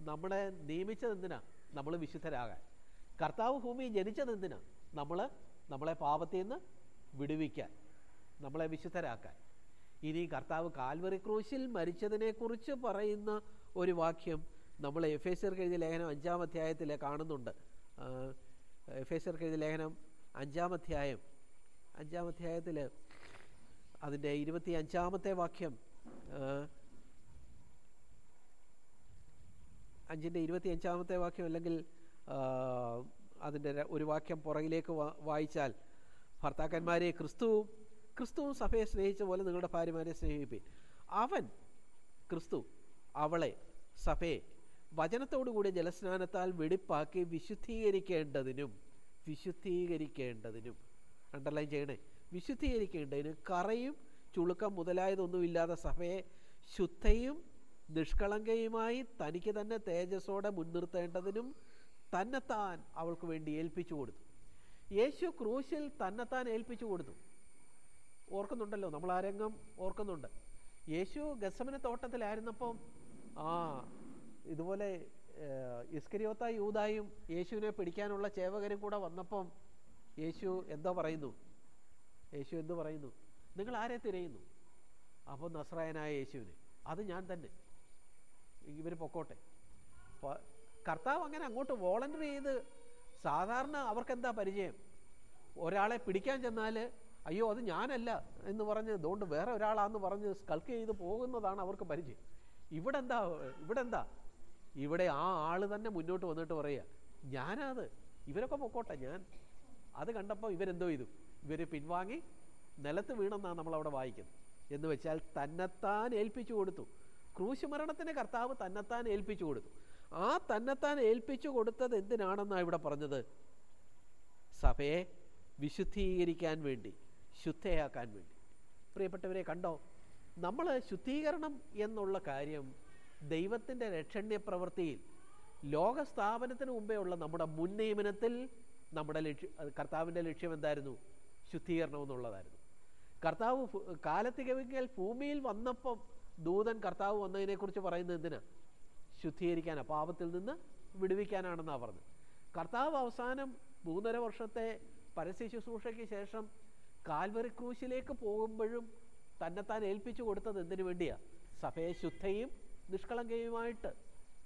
നമ്മളെ നിയമിച്ചത് എന്തിനാ നമ്മൾ വിശുദ്ധരാകാൻ. കർത്താവ് ഭൂമിയിൽ ജനിച്ചത് എന്തിനാ നമ്മൾ നമ്മളെ പാപത്തിൽ നിന്ന് വിടുവിക്കാൻ. നമ്മളെ വിശുദ്ധരാക്കാൻ. ഇനി കർത്താവ് കാൽവറി ക്രൂശിൽ മരിച്ചതിനെക്കുറിച്ച് പറയുന്ന ഒരു വാക്യം നമ്മൾ എഫ് എസ് എഴുതിയ ലേഖനം അഞ്ചാം അധ്യായത്തിൽ കാണുന്നുണ്ട്. എഫ് എസ് എഴുതിയ ലേഖനം അഞ്ചാം അധ്യായം അഞ്ചാം അധ്യായത്തിൽ അതിന്റെ ഇരുപത്തി അഞ്ചാമത്തെ വാക്യം ആ, അഞ്ചിന്റെ ഇരുപത്തി അഞ്ചാമത്തെ വാക്യം അല്ലെങ്കിൽ അതിന്റെ ഒരു വാക്യം പുറകിലേക്ക് വായിച്ചാൽ ഭർത്താക്കന്മാരെ ക്രിസ്തുവും ക്രിസ്തുവും സഭയെ സ്നേഹിച്ച പോലെ നിങ്ങളുടെ ഭാര്യമാരെ സ്നേഹിപ്പിൻ. അവൻ ക്രിസ്തു അവളെ സഭയെ വചനത്തോടുകൂടി ജലസ്നാനത്താൽ വെടിപ്പാക്കി വിശുദ്ധീകരിക്കേണ്ടതിനും വിശുദ്ധീകരിക്കേണ്ടതിനും അണ്ടർലൈൻ ചെയ്യണേ വിശുദ്ധീകരിക്കേണ്ടതിനും കറയും ചുളുക്കം മുതലായതൊന്നുമില്ലാതെ സഭയെ ശുദ്ധയും നിഷ്കളങ്കയുമായി തനിക്ക് തന്നെ തേജസ്സോടെ മുൻനിർത്തേണ്ടതിനും തന്നെത്താൻ അവൾക്ക് വേണ്ടി ഏൽപ്പിച്ചു കൊടുത്തു. യേശു ക്രൂശിൽ തന്നെത്താൻ ഏൽപ്പിച്ചു കൊടുത്തു. ഓർക്കുന്നുണ്ടല്ലോ നമ്മൾ ആ രംഗം ഓർക്കുന്നുണ്ട്. യേശു ഗസമന തോട്ടത്തിലായിരുന്നപ്പം ആ ഇതുപോലെ ഇസ്കരിയോത്ത യൂതായും യേശുവിനെ പിടിക്കാനുള്ള ചേവകരും കൂടെ വന്നപ്പം യേശു എന്തോ പറയുന്നു. യേശു എന്തു പറയുന്നു? നിങ്ങൾ ആരെ തിരയുന്നു? അപ്പോൾ നസ്രായനായ യേശുവിനെ. അത് ഞാൻ തന്നെ. ഇവർ പൊക്കോട്ടെ. കർത്താവ് അങ്ങനെ അങ്ങോട്ട് വോളണ്ടറി ചെയ്ത് സാധാരണ അവർക്കെന്താ പരിചയം? ഒരാളെ പിടിക്കാൻ ചെന്നാൽ അയ്യോ അത് ഞാനല്ല എന്ന് പറഞ്ഞ് അതുകൊണ്ട് വേറെ ഒരാളാന്ന് പറഞ്ഞ് സ്കൾക്ക് ചെയ്ത് പോകുന്നതാണ് അവർക്ക് പരിചയം. ഇവിടെ എന്താ ഇവിടെ എന്താ ഇവിടെ ആ ആൾ തന്നെ മുന്നോട്ട് വന്നിട്ട് പറയുക ഞാനത് ഇവരൊക്കെ പൊക്കോട്ടെ ഞാൻ അത് കണ്ടപ്പോൾ ഇവരെന്തോ ചെയ്തു? ഇവർ പിൻവാങ്ങി നിലത്ത് വീണെന്നാണ് നമ്മളവിടെ വായിക്കുന്നത്. എന്ന് വെച്ചാൽ തന്നെത്താൻ ഏൽപ്പിച്ചു കൊടുത്തു. ക്രൂശ് മരണത്തിന് കർത്താവ് തന്നെത്താൻ ഏൽപ്പിച്ചു കൊടുത്തു. ആ തന്നെത്താൻ ഏൽപ്പിച്ചു കൊടുത്തത് എന്തിനാണെന്നാണ് ഇവിടെ പറഞ്ഞത്? സഭയെ വിശുദ്ധീകരിക്കാൻ വേണ്ടി ശുദ്ധയാക്കാൻ വേണ്ടി. പ്രിയപ്പെട്ടവരെ കണ്ടോ? നമ്മൾ ശുദ്ധീകരണം എന്നുള്ള കാര്യം ദൈവത്തിന്റെ രക്ഷണ്യ പ്രവൃത്തിയിൽ ലോക സ്ഥാപനത്തിന് മുമ്പേ ഉള്ള നമ്മുടെ മുൻ നിയമനത്തിൽ നമ്മുടെ ലക്ഷ്യം കർത്താവിന്റെ ലക്ഷ്യം എന്തായിരുന്നു? ശുദ്ധീകരണം എന്നുള്ളതായിരുന്നു. കർത്താവ് കാലത്തികവിങ്കൽ ഭൂമിയിൽ വന്നപ്പം ദൂതൻ കർത്താവ് വന്നതിനെക്കുറിച്ച് പറയുന്നത് എന്തിനാ? ശുദ്ധീകരിക്കാനാണ് പാപത്തിൽ നിന്ന് വിടുവിക്കാനാണെന്നാണ് പറഞ്ഞത്. കർത്താവ് അവസാനം മൂന്നര വർഷത്തെ പരസ്യ ശുശ്രൂഷയ്ക്ക് ശേഷം കാൽവറി ക്രൂശിലേക്ക് പോകുമ്പോഴും തന്നെത്താൻ ഏൽപ്പിച്ചു കൊടുത്തത് എന്തിനു വേണ്ടിയാ? സഭയെ ശുദ്ധയും നിഷ്കളങ്കയുമായിട്ട്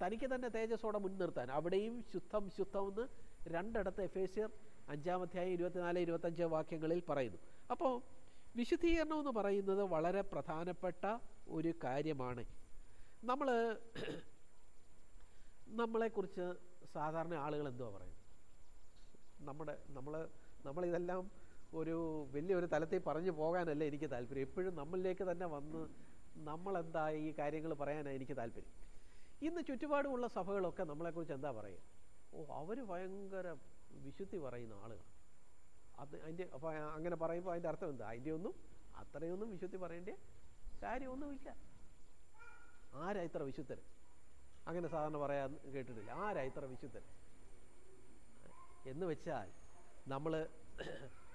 തനിക്ക് തന്നെ തേജസ്സോടെ മുൻനിർത്താൻ. അവിടെയും ശുദ്ധം ശുദ്ധം എന്ന് രണ്ടിടത്ത് എഫേസ്യർ അഞ്ചാമധ്യായം ഇരുപത്തിനാല് ഇരുപത്തഞ്ച് വാക്യങ്ങളിൽ പറയുന്നു. അപ്പോൾ വിശുദ്ധീകരണം എന്ന് പറയുന്നത് വളരെ പ്രധാനപ്പെട്ട ഒരു കാര്യമാണ്. നമ്മൾ നമ്മളെക്കുറിച്ച് സാധാരണ ആളുകൾ എന്തുവാ പറയുന്നത്? നമ്മുടെ നമ്മൾ നമ്മളിതെല്ലാം ഒരു വലിയൊരു തലത്തിൽ പറഞ്ഞു പോകാനല്ല എനിക്ക് താല്പര്യം. എപ്പോഴും നമ്മളിലേക്ക് തന്നെ വന്ന് നമ്മളെന്താ ഈ കാര്യങ്ങൾ പറയാനാണ് എനിക്ക് താല്പര്യം. ഇന്ന് ചുറ്റുപാടുമുള്ള സഭകളൊക്കെ നമ്മളെക്കുറിച്ച് എന്താ പറയുക? ഓ അവർ ഭയങ്കര വിശുദ്ധി പറയുന്ന ആളുകൾ അത് അതിന്റെ അപ്പോൾ അങ്ങനെ പറയുമ്പോൾ അതിന്റെ അർത്ഥം എന്താ? അതിന്റെ ഒന്നും അത്രയൊന്നും വിശുദ്ധി പറയേണ്ട കാര്യമൊന്നുമില്ല. ആരാ ഇത്ര വിശുദ്ധൻ? അങ്ങനെ സാധാരണ പറയാൻ കേട്ടിട്ടില്ല. ആരാ ഇത്ര വിശുദ്ധൻ? എന്ന് വെച്ചാൽ നമ്മൾ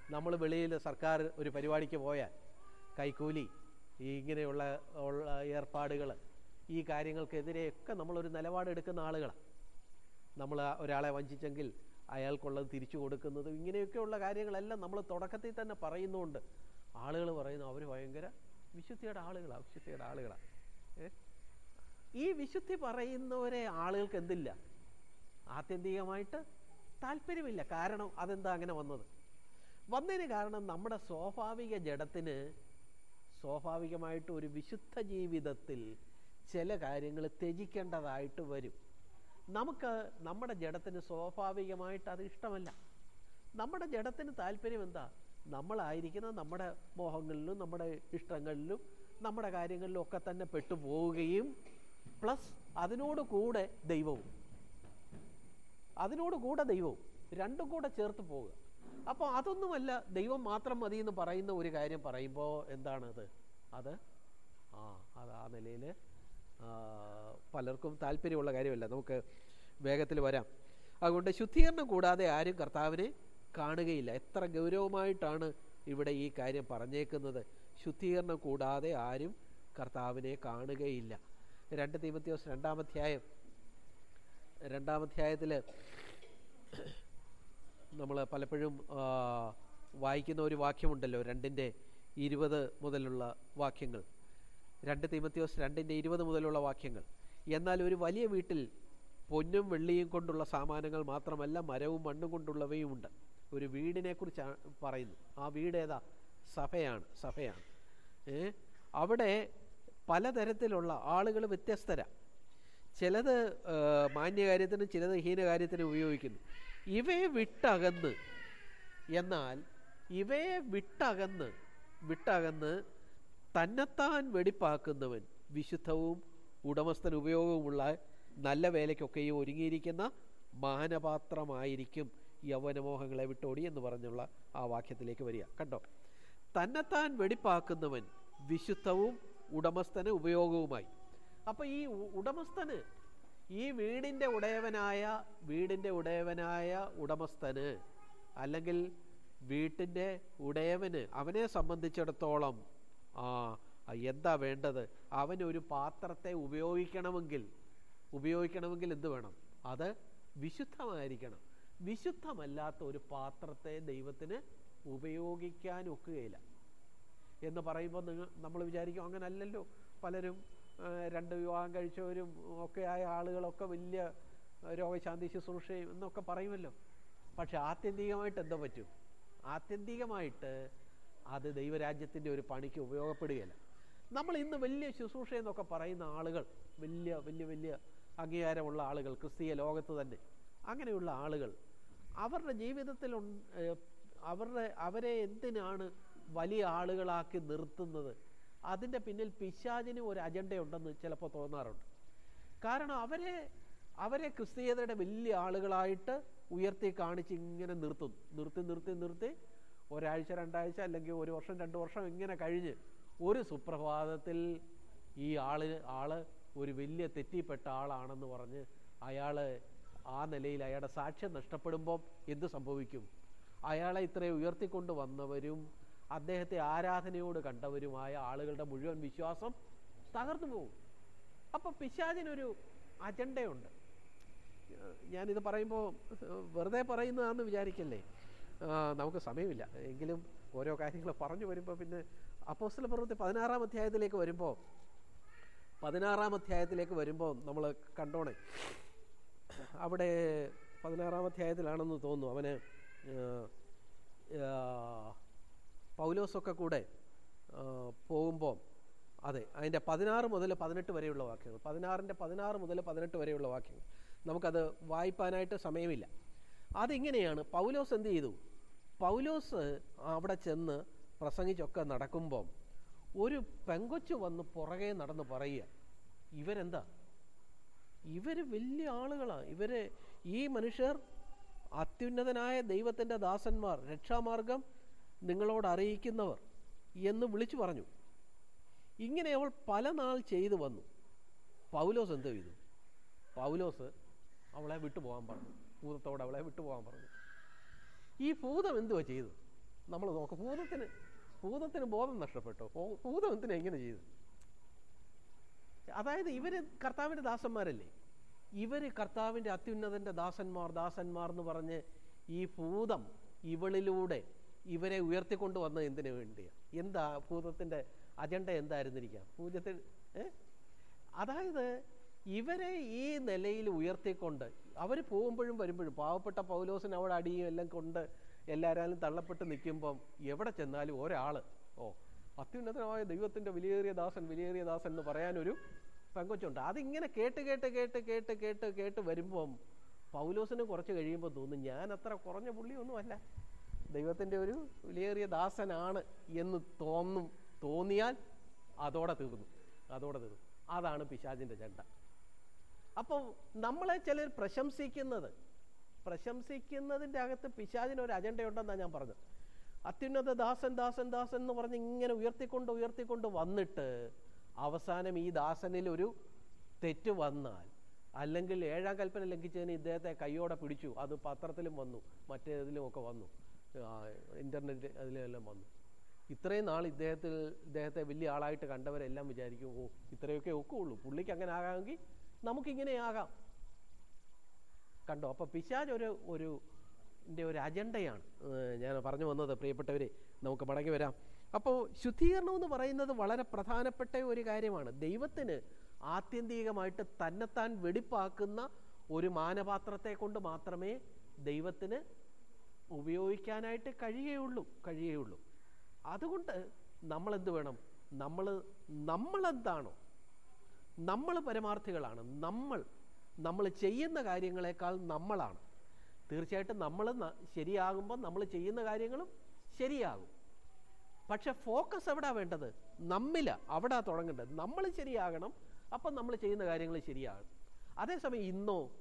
നമ്മൾ വെളിയിൽ സർക്കാർ ഒരു പരിപാടിക്ക് പോയാൽ കൈക്കൂലി ഇങ്ങനെയുള്ള ഏർപ്പാടുകൾ ഈ കാര്യങ്ങൾക്കെതിരെയൊക്കെ നമ്മളൊരു നിലപാടെടുക്കുന്ന ആളുകളാണ് നമ്മൾ ഒരാളെ വഞ്ചിച്ചെങ്കിൽ അയാൾക്കുള്ളത് തിരിച്ചു കൊടുക്കുന്നത് ഇങ്ങനെയൊക്കെയുള്ള കാര്യങ്ങളെല്ലാം നമ്മൾ തുടക്കത്തിൽ തന്നെ പറയുന്നുണ്ട്. ആളുകൾ പറയുന്നു അവർ ഭയങ്കര വിശുദ്ധിയുടെ ആളുകളാണ് വിശുദ്ധിയുടെ ആളുകളാണ് ഈ വിശുദ്ധി പറയുന്നവരെ ആളുകൾക്ക് എന്തില്ല? ആത്യന്തികമായിട്ട് താല്പര്യമില്ല. കാരണം അതെന്താ അങ്ങനെ വന്നത്? വന്നതിന് കാരണം നമ്മുടെ സ്വാഭാവിക ജഡത്തിന് സ്വാഭാവികമായിട്ട് ഒരു വിശുദ്ധ ജീവിതത്തിൽ ചില കാര്യങ്ങൾ ത്യജിക്കേണ്ടതായിട്ട് വരും. നമുക്ക് നമ്മുടെ ജഡത്തിന് സ്വാഭാവികമായിട്ട് അത് ഇഷ്ടമല്ല. നമ്മുടെ ജഡത്തിന് താല്പര്യം എന്താ? നമ്മളായിരിക്കുന്ന നമ്മുടെ മോഹങ്ങളിലും നമ്മുടെ ഇഷ്ടങ്ങളിലും നമ്മുടെ കാര്യങ്ങളിലും ഒക്കെ തന്നെ പെട്ടുപോവുകയും പ്ലസ് അതിനോട് കൂടെ ദൈവവും. അതിനോട് കൂടെ ദൈവവും. രണ്ടും കൂടെ ചേർത്ത് പോവുക. അപ്പോൾ അതൊന്നുമല്ല ദൈവം മാത്രം മതി എന്ന് പറയുന്ന ഒരു കാര്യം പറയുമ്പോൾ എന്താണത്? അത്? ആ അത് ആ നിലയിൽ പലർക്കും താല്പര്യമുള്ള കാര്യമല്ല. നമുക്ക് വേഗത്തിൽ വരാം. അതുകൊണ്ട് ശുദ്ധീകരണം കൂടാതെ ആരും കർത്താവിനെ കാണുകയില്ല. എത്ര ഗൗരവമായിട്ടാണ് ഇവിടെ ഈ കാര്യം പറഞ്ഞേക്കുന്നത്. ശുദ്ധീകരണം കൂടാതെ ആരും കർത്താവിനെ കാണുകയില്ല. രണ്ട് തീമത്യോസ് രണ്ടാമധ്യായം രണ്ടാമധ്യായത്തിൽ നമ്മൾ പലപ്പോഴും വായിക്കുന്ന ഒരു വാക്യമുണ്ടല്ലോ. രണ്ടിന്റെ ഇരുപത് മുതലുള്ള വാക്യങ്ങൾ. രണ്ട് തീമത്യോസ് രണ്ടിന്റെ ഇരുപത് മുതലുള്ള വാക്യങ്ങൾ. എന്നാൽ ഒരു വലിയ വീട്ടിൽ പൊന്നും വെള്ളിയും കൊണ്ടുള്ള സാമാനങ്ങൾ മാത്രമല്ല മരവും മണ്ണും കൊണ്ടുള്ളവയുമുണ്ട്. ഒരു വീടിനെക്കുറിച്ച് പറയുന്നു. ആ വീട് ഏതാ? സഭയാണ് സഭയാണ്. അവിടെ പലതരത്തിലുള്ള ആളുകൾ വ്യത്യസ്തരാണ് ചിലത് മാന്യകാര്യത്തിനും ചിലത് ഹീനകാര്യത്തിനും ഉപയോഗിക്കുന്നു. ഇവയെ വിട്ടകന്ന് എന്നാൽ ഇവയെ വിട്ടകന്ന് വിട്ടകന്ന് തന്നെത്താൻ വെടിപ്പാക്കുന്നവൻ വിശുദ്ധവും ഉടമസ്ഥൻ ഉപയോഗവുമുള്ള നല്ല വേലയ്ക്കൊക്കെയും ഒരുങ്ങിയിരിക്കുന്ന മാനപാത്രമായിരിക്കും യൗവനമോഹങ്ങളെ വിട്ടോടി എന്ന് പറഞ്ഞുള്ള ആ വാക്യത്തിലേക്ക് വരിക. കണ്ടോ? തന്നെത്താൻ വെടിപ്പാക്കുന്നവൻ വിശുദ്ധവും ഉടമസ്ഥന് ഉപയോഗവുമായി. അപ്പോൾ ഈ ഉടമസ്ഥന് ഈ വീടിന്റെ ഉടയവനായ വീടിന്റെ ഉടയവനായ ഉടമസ്ഥന് അല്ലെങ്കിൽ വീട്ടിന്റെ ഉടയവന് അവനെ സംബന്ധിച്ചിടത്തോളം ആ എന്താ വേണ്ടത്? അവനൊരു പാത്രത്തെ ഉപയോഗിക്കണമെങ്കിൽ ഉപയോഗിക്കണമെങ്കിൽ എന്ത് വേണം? അത് വിശുദ്ധമായിരിക്കണം. വിശുദ്ധമല്ലാത്ത ഒരു പാത്രത്തെ ദൈവത്തിന് ഉപയോഗിക്കാൻ ഒക്കുകയില്ല. എന്ന് പറയുമ്പോൾ നിങ്ങൾ നമ്മൾ വിചാരിക്കും അങ്ങനെ അല്ലല്ലോ പലരും രണ്ട് വിവാഹം കഴിച്ചവരും ഒക്കെ ആയ ആളുകളൊക്കെ വലിയ രോഗശാന്തി ശുശ്രൂഷയും എന്നൊക്കെ പറയുമല്ലോ. പക്ഷെ ആത്യന്തികമായിട്ട് എന്താ പറ്റും? ആത്യന്തികമായിട്ട് അത് ദൈവരാജ്യത്തിന്റെ ഒരു പണിക്ക് ഉപയോഗപ്പെടുകയില്ല. നമ്മൾ ഇന്ന് വലിയ ശുശ്രൂഷ എന്നൊക്കെ പറയുന്ന ആളുകൾ വലിയ വലിയ വലിയ അംഗീകാരമുള്ള ആളുകൾ ക്രിസ്തീയ ലോകത്ത് തന്നെ അങ്ങനെയുള്ള ആളുകൾ അവരുടെ ജീവിതത്തിൽ അവരുടെ അവരെ എന്തിനാണ് വലിയ ആളുകളാക്കി നിർത്തുന്നത്? അതിന്റെ പിന്നിൽ പിശാചിന് ഒരു അജണ്ടയുണ്ടെന്ന് ചിലപ്പോൾ തോന്നാറുണ്ട്. കാരണം അവരെ അവരെ ക്രിസ്തീയതയുടെ വലിയ ആളുകളായിട്ട് ഉയർത്തി കാണിച്ച് ഇങ്ങനെ നിർത്തും നിർത്തി നിർത്തി നിർത്തി ഒരാഴ്ച രണ്ടാഴ്ച അല്ലെങ്കിൽ ഒരു വർഷം രണ്ട് വർഷം ഇങ്ങനെ കഴിഞ്ഞ് ഒരു സുപ്രഭാതത്തിൽ ഈ ആൾ ആൾ ഒരു വലിയ തെറ്റിപ്പെട്ട ആളാണെന്ന് പറഞ്ഞ് അയാൾ ആ നിലയിൽ അയാളുടെ സാക്ഷ്യം നഷ്ടപ്പെടുമ്പോൾ എന്ത് സംഭവിക്കും? അയാളെ ഇത്രയും ഉയർത്തിക്കൊണ്ട് വന്നവരും അദ്ദേഹത്തെ ആരാധനയോട് കണ്ടവരുമായ ആളുകളുടെ മുഴുവൻ വിശ്വാസം തകർന്നു പോകും. അപ്പോൾ പിശാചിനൊരു അജണ്ടയുണ്ട്. ഞാനിത് പറയുമ്പോൾ വെറുതെ പറയുന്നതാണെന്ന് വിചാരിക്കല്ലേ? നമുക്ക് സമയമില്ല. എങ്കിലും ഓരോ കാര്യങ്ങൾ പറഞ്ഞു വരുമ്പോൾ പിന്നെ അപ്പോസ്റ്റല പ്രവൃത്തി പതിനാറാം അധ്യായത്തിലേക്ക് വരുമ്പോൾ പതിനാറാം അധ്യായത്തിലേക്ക് വരുമ്പോൾ നമ്മൾ കണ്ടോണേ. അവിടെ പതിനാറാം അധ്യായത്തിലാണെന്ന് തോന്നുന്നു. അവന് പൗലോസൊക്കെ കൂടെ പോകുമ്പോൾ അതെ അതിന്റെ പതിനാറ് മുതൽ പതിനെട്ട് വരെയുള്ള വാക്യങ്ങൾ. പതിനാറിന്റെ പതിനാറ് മുതൽ പതിനെട്ട് വരെയുള്ള വാക്യങ്ങൾ. നമുക്കത് വായിപ്പാനായിട്ട് സമയമില്ല. അതിങ്ങനെയാണ്? പൗലോസ് എന്ത് ചെയ്തു? പൗലോസ് അവിടെ ചെന്ന് പ്രസംഗിച്ചൊക്കെ നടക്കുമ്പം ഒരു പെങ്കൊച്ചു വന്ന് പുറകെ നടന്ന് പറയുക ഇവരെന്താ? ഇവർ വലിയ ആളുകളാണ് ഇവർ ഈ മനുഷ്യർ അത്യുന്നതനായ ദൈവത്തിന്റെ ദാസന്മാർ രക്ഷാമാർഗം നിങ്ങളോട് അറിയിക്കുന്നവർ എന്ന് വിളിച്ചു പറഞ്ഞു. ഇങ്ങനെ അവൾ പല നാൾ ചെയ്തു വന്നു. പൗലോസ് എന്ത് ചെയ്തു? പൗലോസ് അവളെ വിട്ടുപോകാൻ പറഞ്ഞു. ഭൂതത്തോട് അവളെ വിട്ടുപോകാൻ പറഞ്ഞു. ഈ ഭൂതം എന്തുവാ ചെയ്തു നമ്മൾ നോക്കാം ഭൂതത്തിന് ഭൂതത്തിന് ബോധം നഷ്ടപ്പെട്ടു? ഭൂതം എന്തിനാ എങ്ങനെ ചെയ്തു അതായത് ഇവർ കർത്താവിന്റെ ദാസന്മാരല്ലേ? ഇവർ കർത്താവിന്റെ അത്യുന്നതന്റെ ദാസന്മാർ ദാസന്മാർ എന്ന് പറഞ്ഞ് ഈ ഭൂതം ഇവളിലൂടെ ഇവരെ ഉയർത്തിക്കൊണ്ട് വന്നത് എന്തിനു വേണ്ടിയാ? എന്താ ഭൂതത്തിന്റെ അജണ്ട എന്തായിരുന്നിരിക്കാം? ഭൂതത്തിൽ ഏ? അതായത് ഇവരെ ഈ നിലയിൽ ഉയർത്തിക്കൊണ്ട് അവർ പോകുമ്പോഴും വരുമ്പോഴും പാവപ്പെട്ട പൗലോസിന് അവിടെ അടിയും എല്ലാം കൊണ്ട് എല്ലാവരും തള്ളപ്പെട്ട് നിൽക്കുമ്പം എവിടെ ചെന്നാലും ഒരാൾ ഓ അത്യുന്നതമായ ദൈവത്തിന്റെ വിലയേറിയ ദാസൻ വിലയേറിയ ദാസൻ എന്ന് പറയാനൊരു പങ്കുവച്ചുണ്ട് അതിങ്ങനെ കേട്ട് കേട്ട് കേട്ട് കേട്ട് കേട്ട് കേട്ട് വരുമ്പം പൗലോസിന് കുറച്ച് കഴിയുമ്പോൾ തോന്നും ഞാൻ അത്ര കുറഞ്ഞ പുള്ളിയൊന്നുമല്ല. ദൈവത്തിന്റെ ഒരു വിലയേറിയ ദാസനാണ് എന്ന് തോന്നും തോന്നിയാൽ അതോടെ തീർന്നു അതോടെ തീർന്നു. അതാണ് പിശാചിന്റെ ചണ്ട. അപ്പോൾ നമ്മളെ ചിലർ പ്രശംസിക്കുന്നത് പ്രശംസിക്കുന്നതിന്റെ അകത്ത് പിശാചിന് ഒരു അജണ്ടയുണ്ടെന്നാണ് ഞാൻ പറഞ്ഞത്. അത്യുന്നത ദാസൻ ദാസൻ ദാസൻ എന്ന് പറഞ്ഞ് ഇങ്ങനെ ഉയർത്തിക്കൊണ്ട് ഉയർത്തിക്കൊണ്ട് വന്നിട്ട് അവസാനം ഈ ദാസനിൽ ഒരു തെറ്റ് വന്നാൽ അല്ലെങ്കിൽ ഏഴാം കൽപ്പന ലംഘിച്ചതിന് ഇദ്ദേഹത്തെ കൈയോടെ പിടിച്ചു അത് പത്രത്തിലും വന്നു മറ്റേതിലും ഒക്കെ വന്നു ഇന്റർനെറ്റ് അതിലെല്ലാം വന്നു. ഇത്രയും നാൾ ഇദ്ദേഹത്തിൽ ഇദ്ദേഹത്തെ വലിയ ആളായിട്ട് കണ്ടവരെല്ലാം വിചാരിക്കും ഓ ഇത്രയൊക്കെ ഒക്കുള്ളൂ പുള്ളിക്ക് അങ്ങനെ ആകാമെങ്കിൽ നമുക്കിങ്ങനെ ആകാം കണ്ടോ? അപ്പോൾ പിശാജ് ഒരു ഒരു എന്റെ ഒരു അജണ്ടയാണ്. ഞാൻ പറഞ്ഞു വന്നത് പ്രിയപ്പെട്ടവരെ നമുക്ക് മടങ്ങി വരാം. അപ്പോൾ ശുദ്ധീകരണം എന്ന് പറയുന്നത് വളരെ പ്രധാനപ്പെട്ട ഒരു കാര്യമാണ്. ദൈവത്തിന് ആത്യന്തികമായിട്ട് തന്നെത്താൻ വെടിപ്പാക്കുന്ന ഒരു മാനപാത്രത്തെ കൊണ്ട് മാത്രമേ ദൈവത്തിന് ഉപയോഗിക്കാനായിട്ട് കഴിയുകയുള്ളൂ കഴിയുകയുള്ളൂ. അതുകൊണ്ട് നമ്മളെന്ത് വേണം? നമ്മൾ നമ്മളെന്താണോ നമ്മൾ പരമാർത്ഥികളാണ്. നമ്മൾ നമ്മൾ ചെയ്യുന്ന കാര്യങ്ങളെക്കാൾ നമ്മളാണ്. തീർച്ചയായിട്ടും നമ്മൾ ശരിയാകുമ്പോൾ നമ്മൾ ചെയ്യുന്ന കാര്യങ്ങളും ശരിയാകും. പക്ഷെ ഫോക്കസ് എവിടാ വേണ്ടത്? നമ്മില അവിടെ തുടങ്ങേണ്ടത്. നമ്മൾ ശരിയാകണം അപ്പം നമ്മൾ ചെയ്യുന്ന കാര്യങ്ങൾ ശരിയാകും അതേസമയം ഇന്നോ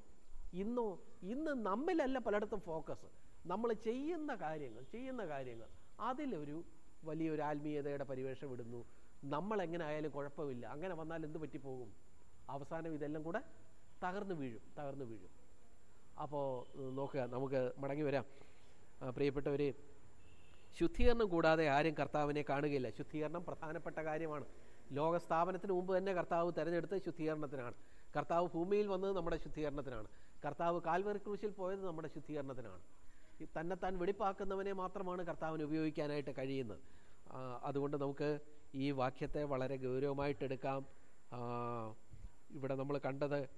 ഇന്നോ ഇന്ന് നമ്മിലല്ല പലയിടത്തും ഫോക്കസ്. നമ്മൾ ചെയ്യുന്ന കാര്യങ്ങൾ ചെയ്യുന്ന കാര്യങ്ങൾ അതിലൊരു വലിയൊരു ആത്മീയതയുടെ പരിവേഷം ഇടുന്നു നമ്മൾ എങ്ങനെ ആയാലും കുഴപ്പമില്ല. അങ്ങനെ വന്നാൽ എന്ത് പറ്റിപ്പോകും? അവസാനം ഇതെല്ലാം കൂടെ തകർന്നു വീഴും തകർന്നു വീഴും. അപ്പോൾ നോക്കുക നമുക്ക് മടങ്ങി വരാം. പ്രിയപ്പെട്ടവരെ ശുദ്ധീകരണം കൂടാതെ ആരും കർത്താവിനെ കാണുകയില്ല. ശുദ്ധീകരണം പ്രധാനപ്പെട്ട കാര്യമാണ്. ലോക ലോകസ്ഥാപനത്തിന് മുമ്പ് തന്നെ കർത്താവ് തിരഞ്ഞെടുത്ത് ശുദ്ധീകരണത്തിനാണ്. കർത്താവ് ഭൂമിയിൽ വന്നത് നമ്മുടെ ശുദ്ധീകരണത്തിനാണ്. കർത്താവ് കാൽവറി ക്രൂശിൽ പോയത് നമ്മുടെ ശുദ്ധീകരണത്തിനാണ്. തന്നെത്താൻ വെടിപ്പാക്കുന്നവനെ മാത്രമാണ് കർത്താവിന് ഉപയോഗിക്കാനായിട്ട് കഴിയുന്നത്. അതുകൊണ്ട് നമുക്ക് ഈ വാക്യത്തെ വളരെ ഗൗരവമായിട്ട് എടുക്കാം ഇവിടെ നമ്മൾ കണ്ടത്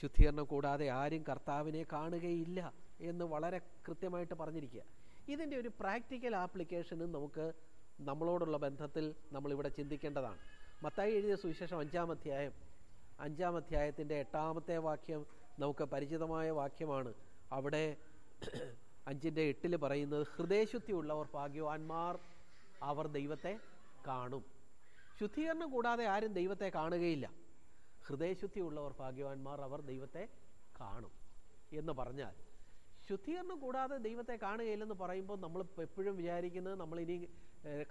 ശുദ്ധീകരണം കൂടാതെ ആരും കർത്താവിനെ കാണുകയില്ല എന്ന് വളരെ കൃത്യമായിട്ട് പറഞ്ഞിരിക്കുക. ഇതിന്റെ ഒരു പ്രാക്ടിക്കൽ ആപ്ലിക്കേഷനും നമുക്ക് നമ്മളോടുള്ള ബന്ധത്തിൽ നമ്മളിവിടെ ചിന്തിക്കേണ്ടതാണ്. മത്തായി എഴുതിയ സുവിശേഷം അഞ്ചാം അധ്യായം അഞ്ചാം അധ്യായത്തിന്റെ എട്ടാമത്തെ വാക്യം നമുക്ക് പരിചിതമായ വാക്യമാണ്. അവിടെ അഞ്ചിന്റെ എട്ടിൽ പറയുന്നത് ഹൃദയശുദ്ധിയുള്ളവർ ഭാഗ്യവാന്മാർ അവർ ദൈവത്തെ കാണും. ശുദ്ധീകരണം കൂടാതെ ആരും ദൈവത്തെ കാണുകയില്ല. ഹൃദയശുദ്ധി ഉള്ളവർ ഭാഗ്യവാന്മാർ അവർ ദൈവത്തെ കാണും എന്ന് പറഞ്ഞാൽ ശുദ്ധീകരണം കൂടാതെ ദൈവത്തെ കാണുകയില്ലെന്ന് പറയുമ്പോൾ നമ്മൾ എപ്പോഴും വിചാരിക്കുന്നത് നമ്മളിനി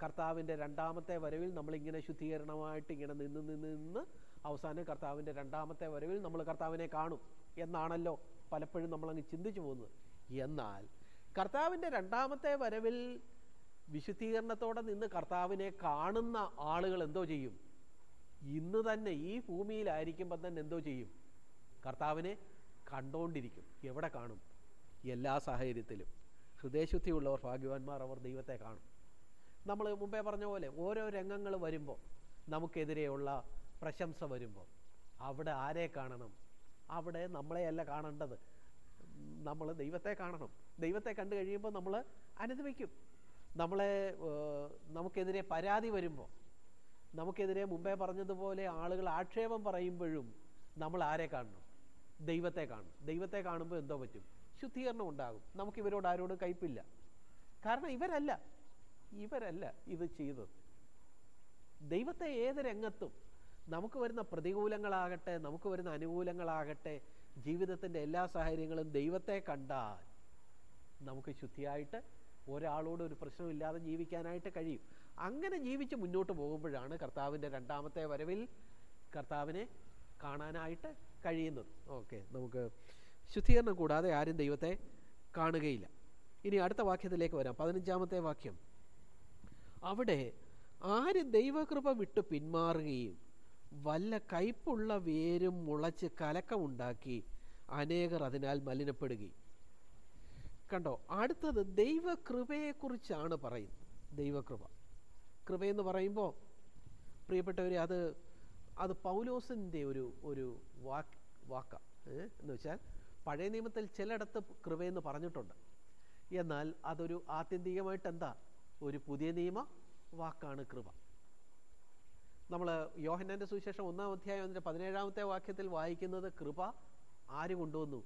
കർത്താവിന്റെ രണ്ടാമത്തെ വരവിൽ നമ്മളിങ്ങനെ ശുദ്ധീകരണമായിട്ട് ഇങ്ങനെ നിന്ന് നിന്ന് നിന്ന് അവസാനം കർത്താവിന്റെ രണ്ടാമത്തെ വരവിൽ നമ്മൾ കർത്താവിനെ കാണും എന്നാണല്ലോ പലപ്പോഴും നമ്മളങ്ങ് ചിന്തിച്ചു പോകുന്നത്. എന്നാൽ കർത്താവിന്റെ രണ്ടാമത്തെ വരവിൽ വിശുദ്ധീകരണത്തോടെ നിന്ന് കർത്താവിനെ കാണുന്ന ആളുകൾ എന്തോ ചെയ്യും? ഇന്ന് തന്നെ ഈ ഭൂമിയിലായിരിക്കുമ്പോൾ തന്നെ എന്തോ ചെയ്യും? കർത്താവിനെ കണ്ടോണ്ടിരിക്കും. എവിടെ കാണും? എല്ലാ സാഹചര്യത്തിലും. ഹൃദയശുദ്ധിയുള്ളവർ ഭാഗ്യവാന്മാർ അവർ ദൈവത്തെ കാണും. നമ്മൾ മുമ്പേ പറഞ്ഞ പോലെ ഓരോ രംഗങ്ങൾ വരുമ്പോൾ നമുക്കെതിരെയുള്ള പ്രശംസ വരുമ്പോൾ അവിടെ ആരെ കാണണം? അവിടെ നമ്മളെയല്ല കാണേണ്ടത്. നമ്മൾ ദൈവത്തെ കാണണം. ദൈവത്തെ കണ്ടു കഴിയുമ്പോൾ നമ്മൾ അനുദമിക്കും നമ്മളെ നമുക്കെതിരെ പരാതി വരുമ്പോൾ നമുക്കെതിരെ മുമ്പേ പറഞ്ഞതുപോലെ ആളുകൾ ആക്ഷേപം പറയുമ്പോഴും നമ്മൾ ആരെ കാണണം? ദൈവത്തെ കാണും ദൈവത്തെ കാണുമ്പോൾ എന്തോ പറ്റും? ശുദ്ധീകരണം ഉണ്ടാകും. നമുക്ക് ഇവരോട് ആരോടും കയ്പില്ല. കാരണം ഇവരല്ല. ഇവരല്ല ഇത് ചെയ്തത്. ദൈവത്തെ ഏത് രംഗത്തും നമുക്ക് വരുന്ന പ്രതികൂലങ്ങളാകട്ടെ നമുക്ക് വരുന്ന അനുകൂലങ്ങളാകട്ടെ ജീവിതത്തിന്റെ എല്ലാ സാഹചര്യങ്ങളും ദൈവത്തെ കണ്ടാൽ നമുക്ക് ശുദ്ധിയായിട്ട് ഒരാളോട് ഒരു പ്രശ്നമില്ലാതെ ജീവിക്കാനായിട്ട് കഴിയും. അങ്ങനെ ജീവിച്ച് മുന്നോട്ട് പോകുമ്പോഴാണ് കർത്താവിന്റെ രണ്ടാമത്തെ വരവിൽ കർത്താവിനെ കാണാനായിട്ട് കഴിയുന്നത്. ഓക്കെ നമുക്ക് ശുദ്ധീകരണം കൂടാതെ ആരും ദൈവത്തെ കാണുകയില്ല. ഇനി അടുത്ത വാക്യത്തിലേക്ക് വരാം. പതിനഞ്ചാമത്തെ വാക്യം. അവിടെ ആരും ദൈവകൃപ വിട്ട് പിന്മാറുകയും വല്ല കയ്പുള്ള വേരും മുളച്ച് കലക്കമുണ്ടാക്കി അനേകർ അതിനാൽ മലിനപ്പെടുകയും. കണ്ടോ? അടുത്തത് ദൈവകൃപയെക്കുറിച്ചാണ് പറയുന്നത്. ദൈവകൃപ. കൃപയെന്ന് പറയുമ്പോൾ പ്രിയപ്പെട്ടവരെ അത് അത് പൗലോസിന്റെ ഒരു ഒരു വാക്ക് വാക്ക എന്ന് വെച്ചാൽ പഴയ നിയമത്തിൽ ചിലയിടത്ത് കൃപയെന്ന് പറഞ്ഞിട്ടുണ്ട്. എന്നാൽ അതൊരു ആത്യന്തികമായിട്ട് എന്താ? ഒരു പുതിയ നിയമ വാക്കാണ് കൃപ. നമ്മൾ യോഹന്നാന്റെ സുവിശേഷം ഒന്നാം അധ്യായം അതിന്റെ പതിനേഴാമത്തെ വാക്യത്തിൽ വായിക്കുന്നത് കൃപ ആര് കൊണ്ടുവന്നു?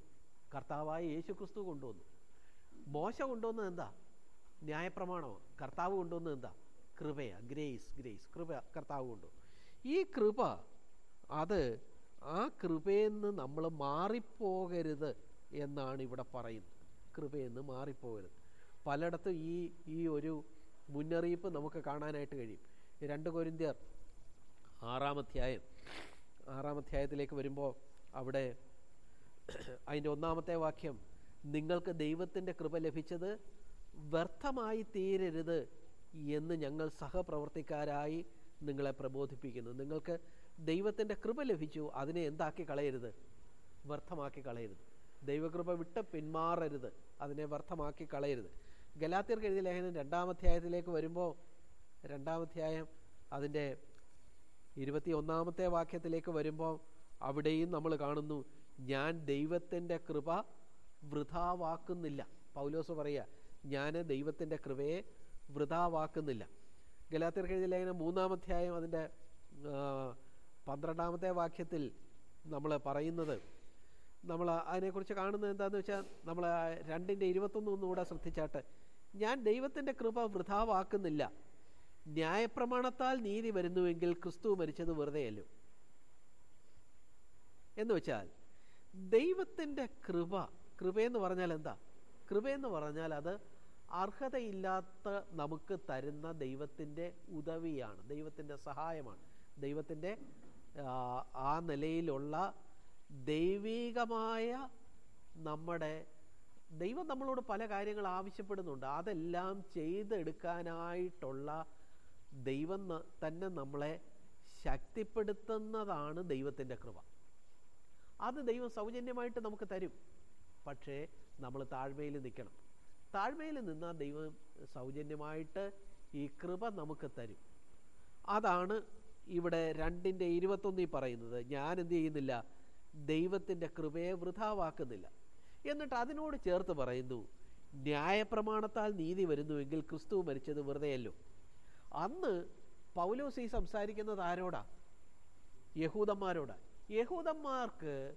കർത്താവായ യേശു ക്രിസ്തു കൊണ്ടുവന്നു. മോശ കൊണ്ടുവന്നത് എന്താ ന്യായപ്രമാണമാണ് കർത്താവ് കൊണ്ടുവന്നത് എന്താ കൃപയാ. Grace grace. കൃപ കർത്താവ് കൊണ്ടു. ഈ കൃപ അത് ആ കൃപയെന്ന് നമ്മൾ മാറിപ്പോകരുത് എന്നാണ് ഇവിടെ പറയുന്നത്. കൃപയെന്ന് മാറിപ്പോകരുത്. പലയിടത്തും ഈ ഈ ഒരു മുന്നറിയിപ്പ് നമുക്ക് കാണാനായിട്ട് കഴിയും. രണ്ട് കൊരിന്ത്യർ ആറാമധ്യായം ആറാമധ്യായത്തിലേക്ക് വരുമ്പോൾ അവിടെ *clears throat* അതിന്റെ ഒന്നാമത്തെ വാക്യം നിങ്ങൾക്ക് ദൈവത്തിന്റെ കൃപ ലഭിച്ചത് വ്യർത്ഥമായി തീരരുത് എന്ന് ഞങ്ങൾ സഹപ്രവർത്തിക്കാരായി നിങ്ങളെ പ്രബോധിപ്പിക്കുന്നു. നിങ്ങൾക്ക് ദൈവത്തിന്റെ കൃപ ലഭിച്ചു അതിനെ എന്താക്കി കളയരുത്? വ്യർത്ഥമാക്കി കളയരുത്. ദൈവകൃപ വിട്ട് പിന്മാറരുത് അതിനെ വ്യർത്ഥമാക്കി കളയരുത്. ഗലാത്തിയർക്ക് എഴുതിയ ലേഖനം രണ്ടാമധ്യായത്തിലേക്ക് വരുമ്പോൾ രണ്ടാമധ്യായം അതിന്റെ ഇരുപത്തി ഒന്നാമത്തെ വാക്യത്തിലേക്ക് വരുമ്പോൾ അവിടെയും നമ്മൾ കാണുന്നു ഞാൻ ദൈവത്തിന്റെ കൃപ വൃഥാവാക്കുന്നില്ല. പൗലോസ് പറയുക ഞാൻ ദൈവത്തിന്റെ കൃപയെ വൃഥാവാക്കുന്നില്ല. ഗലാത്തിയർക്ക് എഴുതിയ ലേഖനം മൂന്നാമധ്യായം അതിന്റെ പന്ത്രണ്ടാമത്തെ വാക്യത്തിൽ നമ്മൾ പറയുന്നത് നമ്മൾ അതിനെക്കുറിച്ച് കാണുന്നത് എന്താണെന്ന് വെച്ചാൽ നമ്മൾ രണ്ടിന്റെ ഇരുപത്തൊന്ന് ഒന്നുകൂടെ ശ്രദ്ധിച്ചാട്ട് ഞാൻ ദൈവത്തിന്റെ കൃപ വൃഥാവാക്കുന്നില്ല. ന്യായപ്രമാണത്താൽ നീതി വരുന്നുവെങ്കിൽ ക്രിസ്തു മരിച്ചത് വെറുതെയല്ലോ. എന്ന് വെച്ചാൽ ദൈവത്തിന്റെ കൃപ കൃപയെന്ന് പറഞ്ഞാൽ എന്താ? കൃപയെന്ന് പറഞ്ഞാൽ അത് അർഹതയില്ലാത്ത നമുക്ക് തരുന്ന ദൈവത്തിന്റെ ഉദവിയാണ് ദൈവത്തിന്റെ സഹായമാണ്. ദൈവത്തിന്റെ ആ നിലയിലുള്ള ദൈവീകമായ നമ്മുടെ ദൈവം നമ്മളോട് പല കാര്യങ്ങൾ ആവശ്യപ്പെടുന്നുണ്ട്. അതെല്ലാം ചെയ്തെടുക്കാനായിട്ടുള്ള ദൈവം തന്നെ നമ്മളെ ശക്തിപ്പെടുത്തുന്നതാണ് ദൈവത്തിന്റെ കൃപ. അത് ദൈവം സൗജന്യമായിട്ട് നമുക്ക് തരും. പക്ഷേ നമ്മൾ താഴ്മയിൽ നിൽക്കണം. താഴ്മയിൽ നിന്നാൽ ദൈവം സൗജന്യമായിട്ട് ഈ കൃപ നമുക്ക് തരും. അതാണ് ഇവിടെ രണ്ടിന്റെ ഇരുപത്തൊന്നിൽ പറയുന്നത്. ഞാൻ എന്ത് ചെയ്യുന്നില്ല ദൈവത്തിന്റെ കൃപയെ വൃഥാവാക്കുന്നില്ല. എന്നിട്ട് അതിനോട് ചേർത്ത് പറയുന്നു ന്യായപ്രമാണത്താൽ നീതി വരുന്നുവെങ്കിൽ ക്രിസ്തു മരിച്ചത് വെറുതെയല്ലോ. അന്ന് പൗലോസ് ഈ സംസാരിക്കുന്നത് ആരോടാ? യഹൂദന്മാരോടാ. യഹൂദന്മാർക്ക്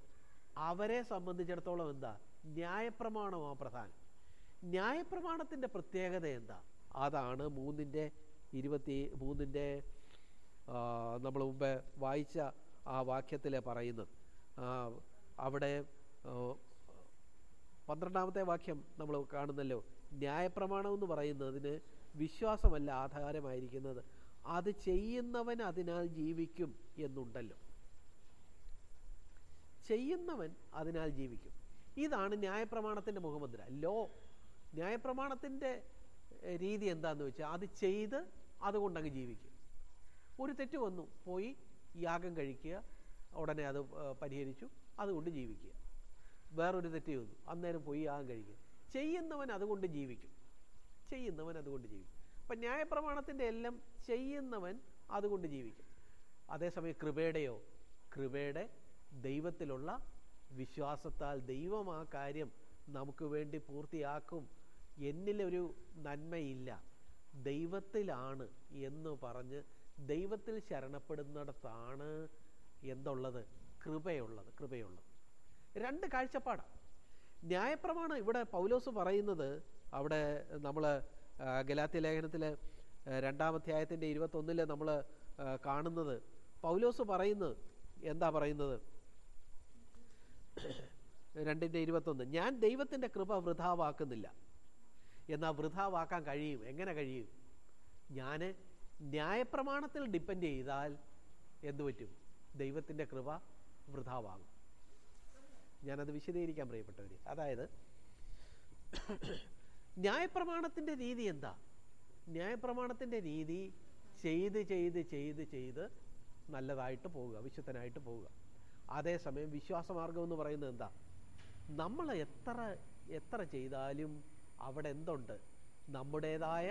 അവരെ സംബന്ധിച്ചിടത്തോളം എന്താ? ന്യായപ്രമാണമാണ് പ്രധാനം. ന്യായപ്രമാണത്തിന്റെ പ്രത്യേകത എന്താ? അതാണ് മൂന്നിന്റെ ഇരുപത്തി മൂന്നിന്റെ നമ്മൾ മുമ്പ് വായിച്ച ആ വാക്യത്തിൽ പറയുന്നത്. അവിടെ പന്ത്രണ്ടാമത്തെ വാക്യം നമ്മൾ കാണുന്നല്ലോ. ന്യായപ്രമാണം എന്ന് പറയുന്നതിന് വിശ്വാസമല്ല ആധാരമായിരിക്കുന്നത്. അത് ചെയ്യുന്നവൻ അതിനാൽ ജീവിക്കും എന്നുണ്ടല്ലോ. ചെയ്യുന്നവൻ അതിനാൽ ജീവിക്കും. ഇതാണ് ന്യായപ്രമാണത്തിന്റെ മുഖമുദ്ര. ലോ. ന്യായപ്രമാണത്തിന്റെ രീതി എന്താണെന്ന് വെച്ചാൽ അത് ചെയ്ത് അതുകൊണ്ടങ്ങ് ജീവിക്കും ഒരു തെറ്റ് വന്നു പോയി യാഗം കഴിക്കുക ഉടനെ അത് പരിഹരിച്ചു അതുകൊണ്ട് ജീവിക്കുക. വേറൊരു തെറ്റ് വന്നു അന്നേരം പോയി യാഗം കഴിക്കുക. ചെയ്യുന്നവൻ അതുകൊണ്ട് ജീവിക്കും. ചെയ്യുന്നവൻ അതുകൊണ്ട് ജീവിക്കും. അപ്പം ന്യായപ്രമാണത്തിന്റെ എല്ലാം ചെയ്യുന്നവൻ അതുകൊണ്ട് ജീവിക്കും. അതേസമയം കൃപയുടെയോ കൃപയുടെ ദൈവത്തിലുള്ള വിശ്വാസത്താൽ ദൈവം ആ കാര്യം നമുക്ക് വേണ്ടി പൂർത്തിയാക്കും എന്നിലൊരു നന്മയില്ല. ദൈവത്തിലാണ് എന്ന് പറഞ്ഞ് ദൈവത്തിൽ ശരണപ്പെടുന്നിടത്താണ് എന്തുള്ളത്? കൃപയുള്ളത് കൃപയുള്ളത്. രണ്ട് കാഴ്ചപ്പാടാണ്. ന്യായപ്രമാണം ഇവിടെ പൗലോസ് പറയുന്നത് അവിടെ നമ്മൾ ഗലാത്തി ലേഖനത്തിൽ രണ്ടാമധ്യായത്തിന്റെ ഇരുപത്തൊന്നിൽ നമ്മൾ കാണുന്നത്. പൗലോസ് പറയുന്നത് എന്താ പറയുന്നത്? രണ്ടിന്റെ ഇരുപത്തൊന്ന്. ഞാൻ ദൈവത്തിന്റെ കൃപ വൃഥാവാക്കുന്നില്ല. എന്നാൽ വൃഥാവാക്കാൻ കഴിയും? എങ്ങനെ കഴിയും? ഞാൻ ന്യായപ്രമാണത്തിൽ ഡിപ്പെൻഡ് ചെയ്താൽ എന്തു പറ്റും? ദൈവത്തിന്റെ കൃപ വൃഥാവാകും. ഞാനത് വിശദീകരിക്കാൻ പ്രിയപ്പെട്ടവർ അതായത് ന്യായപ്രമാണത്തിന്റെ രീതി എന്താ? ന്യായപ്രമാണത്തിന്റെ രീതി ചെയ്ത് ചെയ്ത് ചെയ്ത് ചെയ്ത് നല്ലതായിട്ട് പോവുക വിശുദ്ധനായിട്ട് പോവുക. അതേസമയം വിശ്വാസമാർഗം എന്ന് പറയുന്നത് എന്താ? നമ്മൾ എത്ര എത്ര ചെയ്താലും അവിടെ എന്തുണ്ട്? നമ്മുടേതായ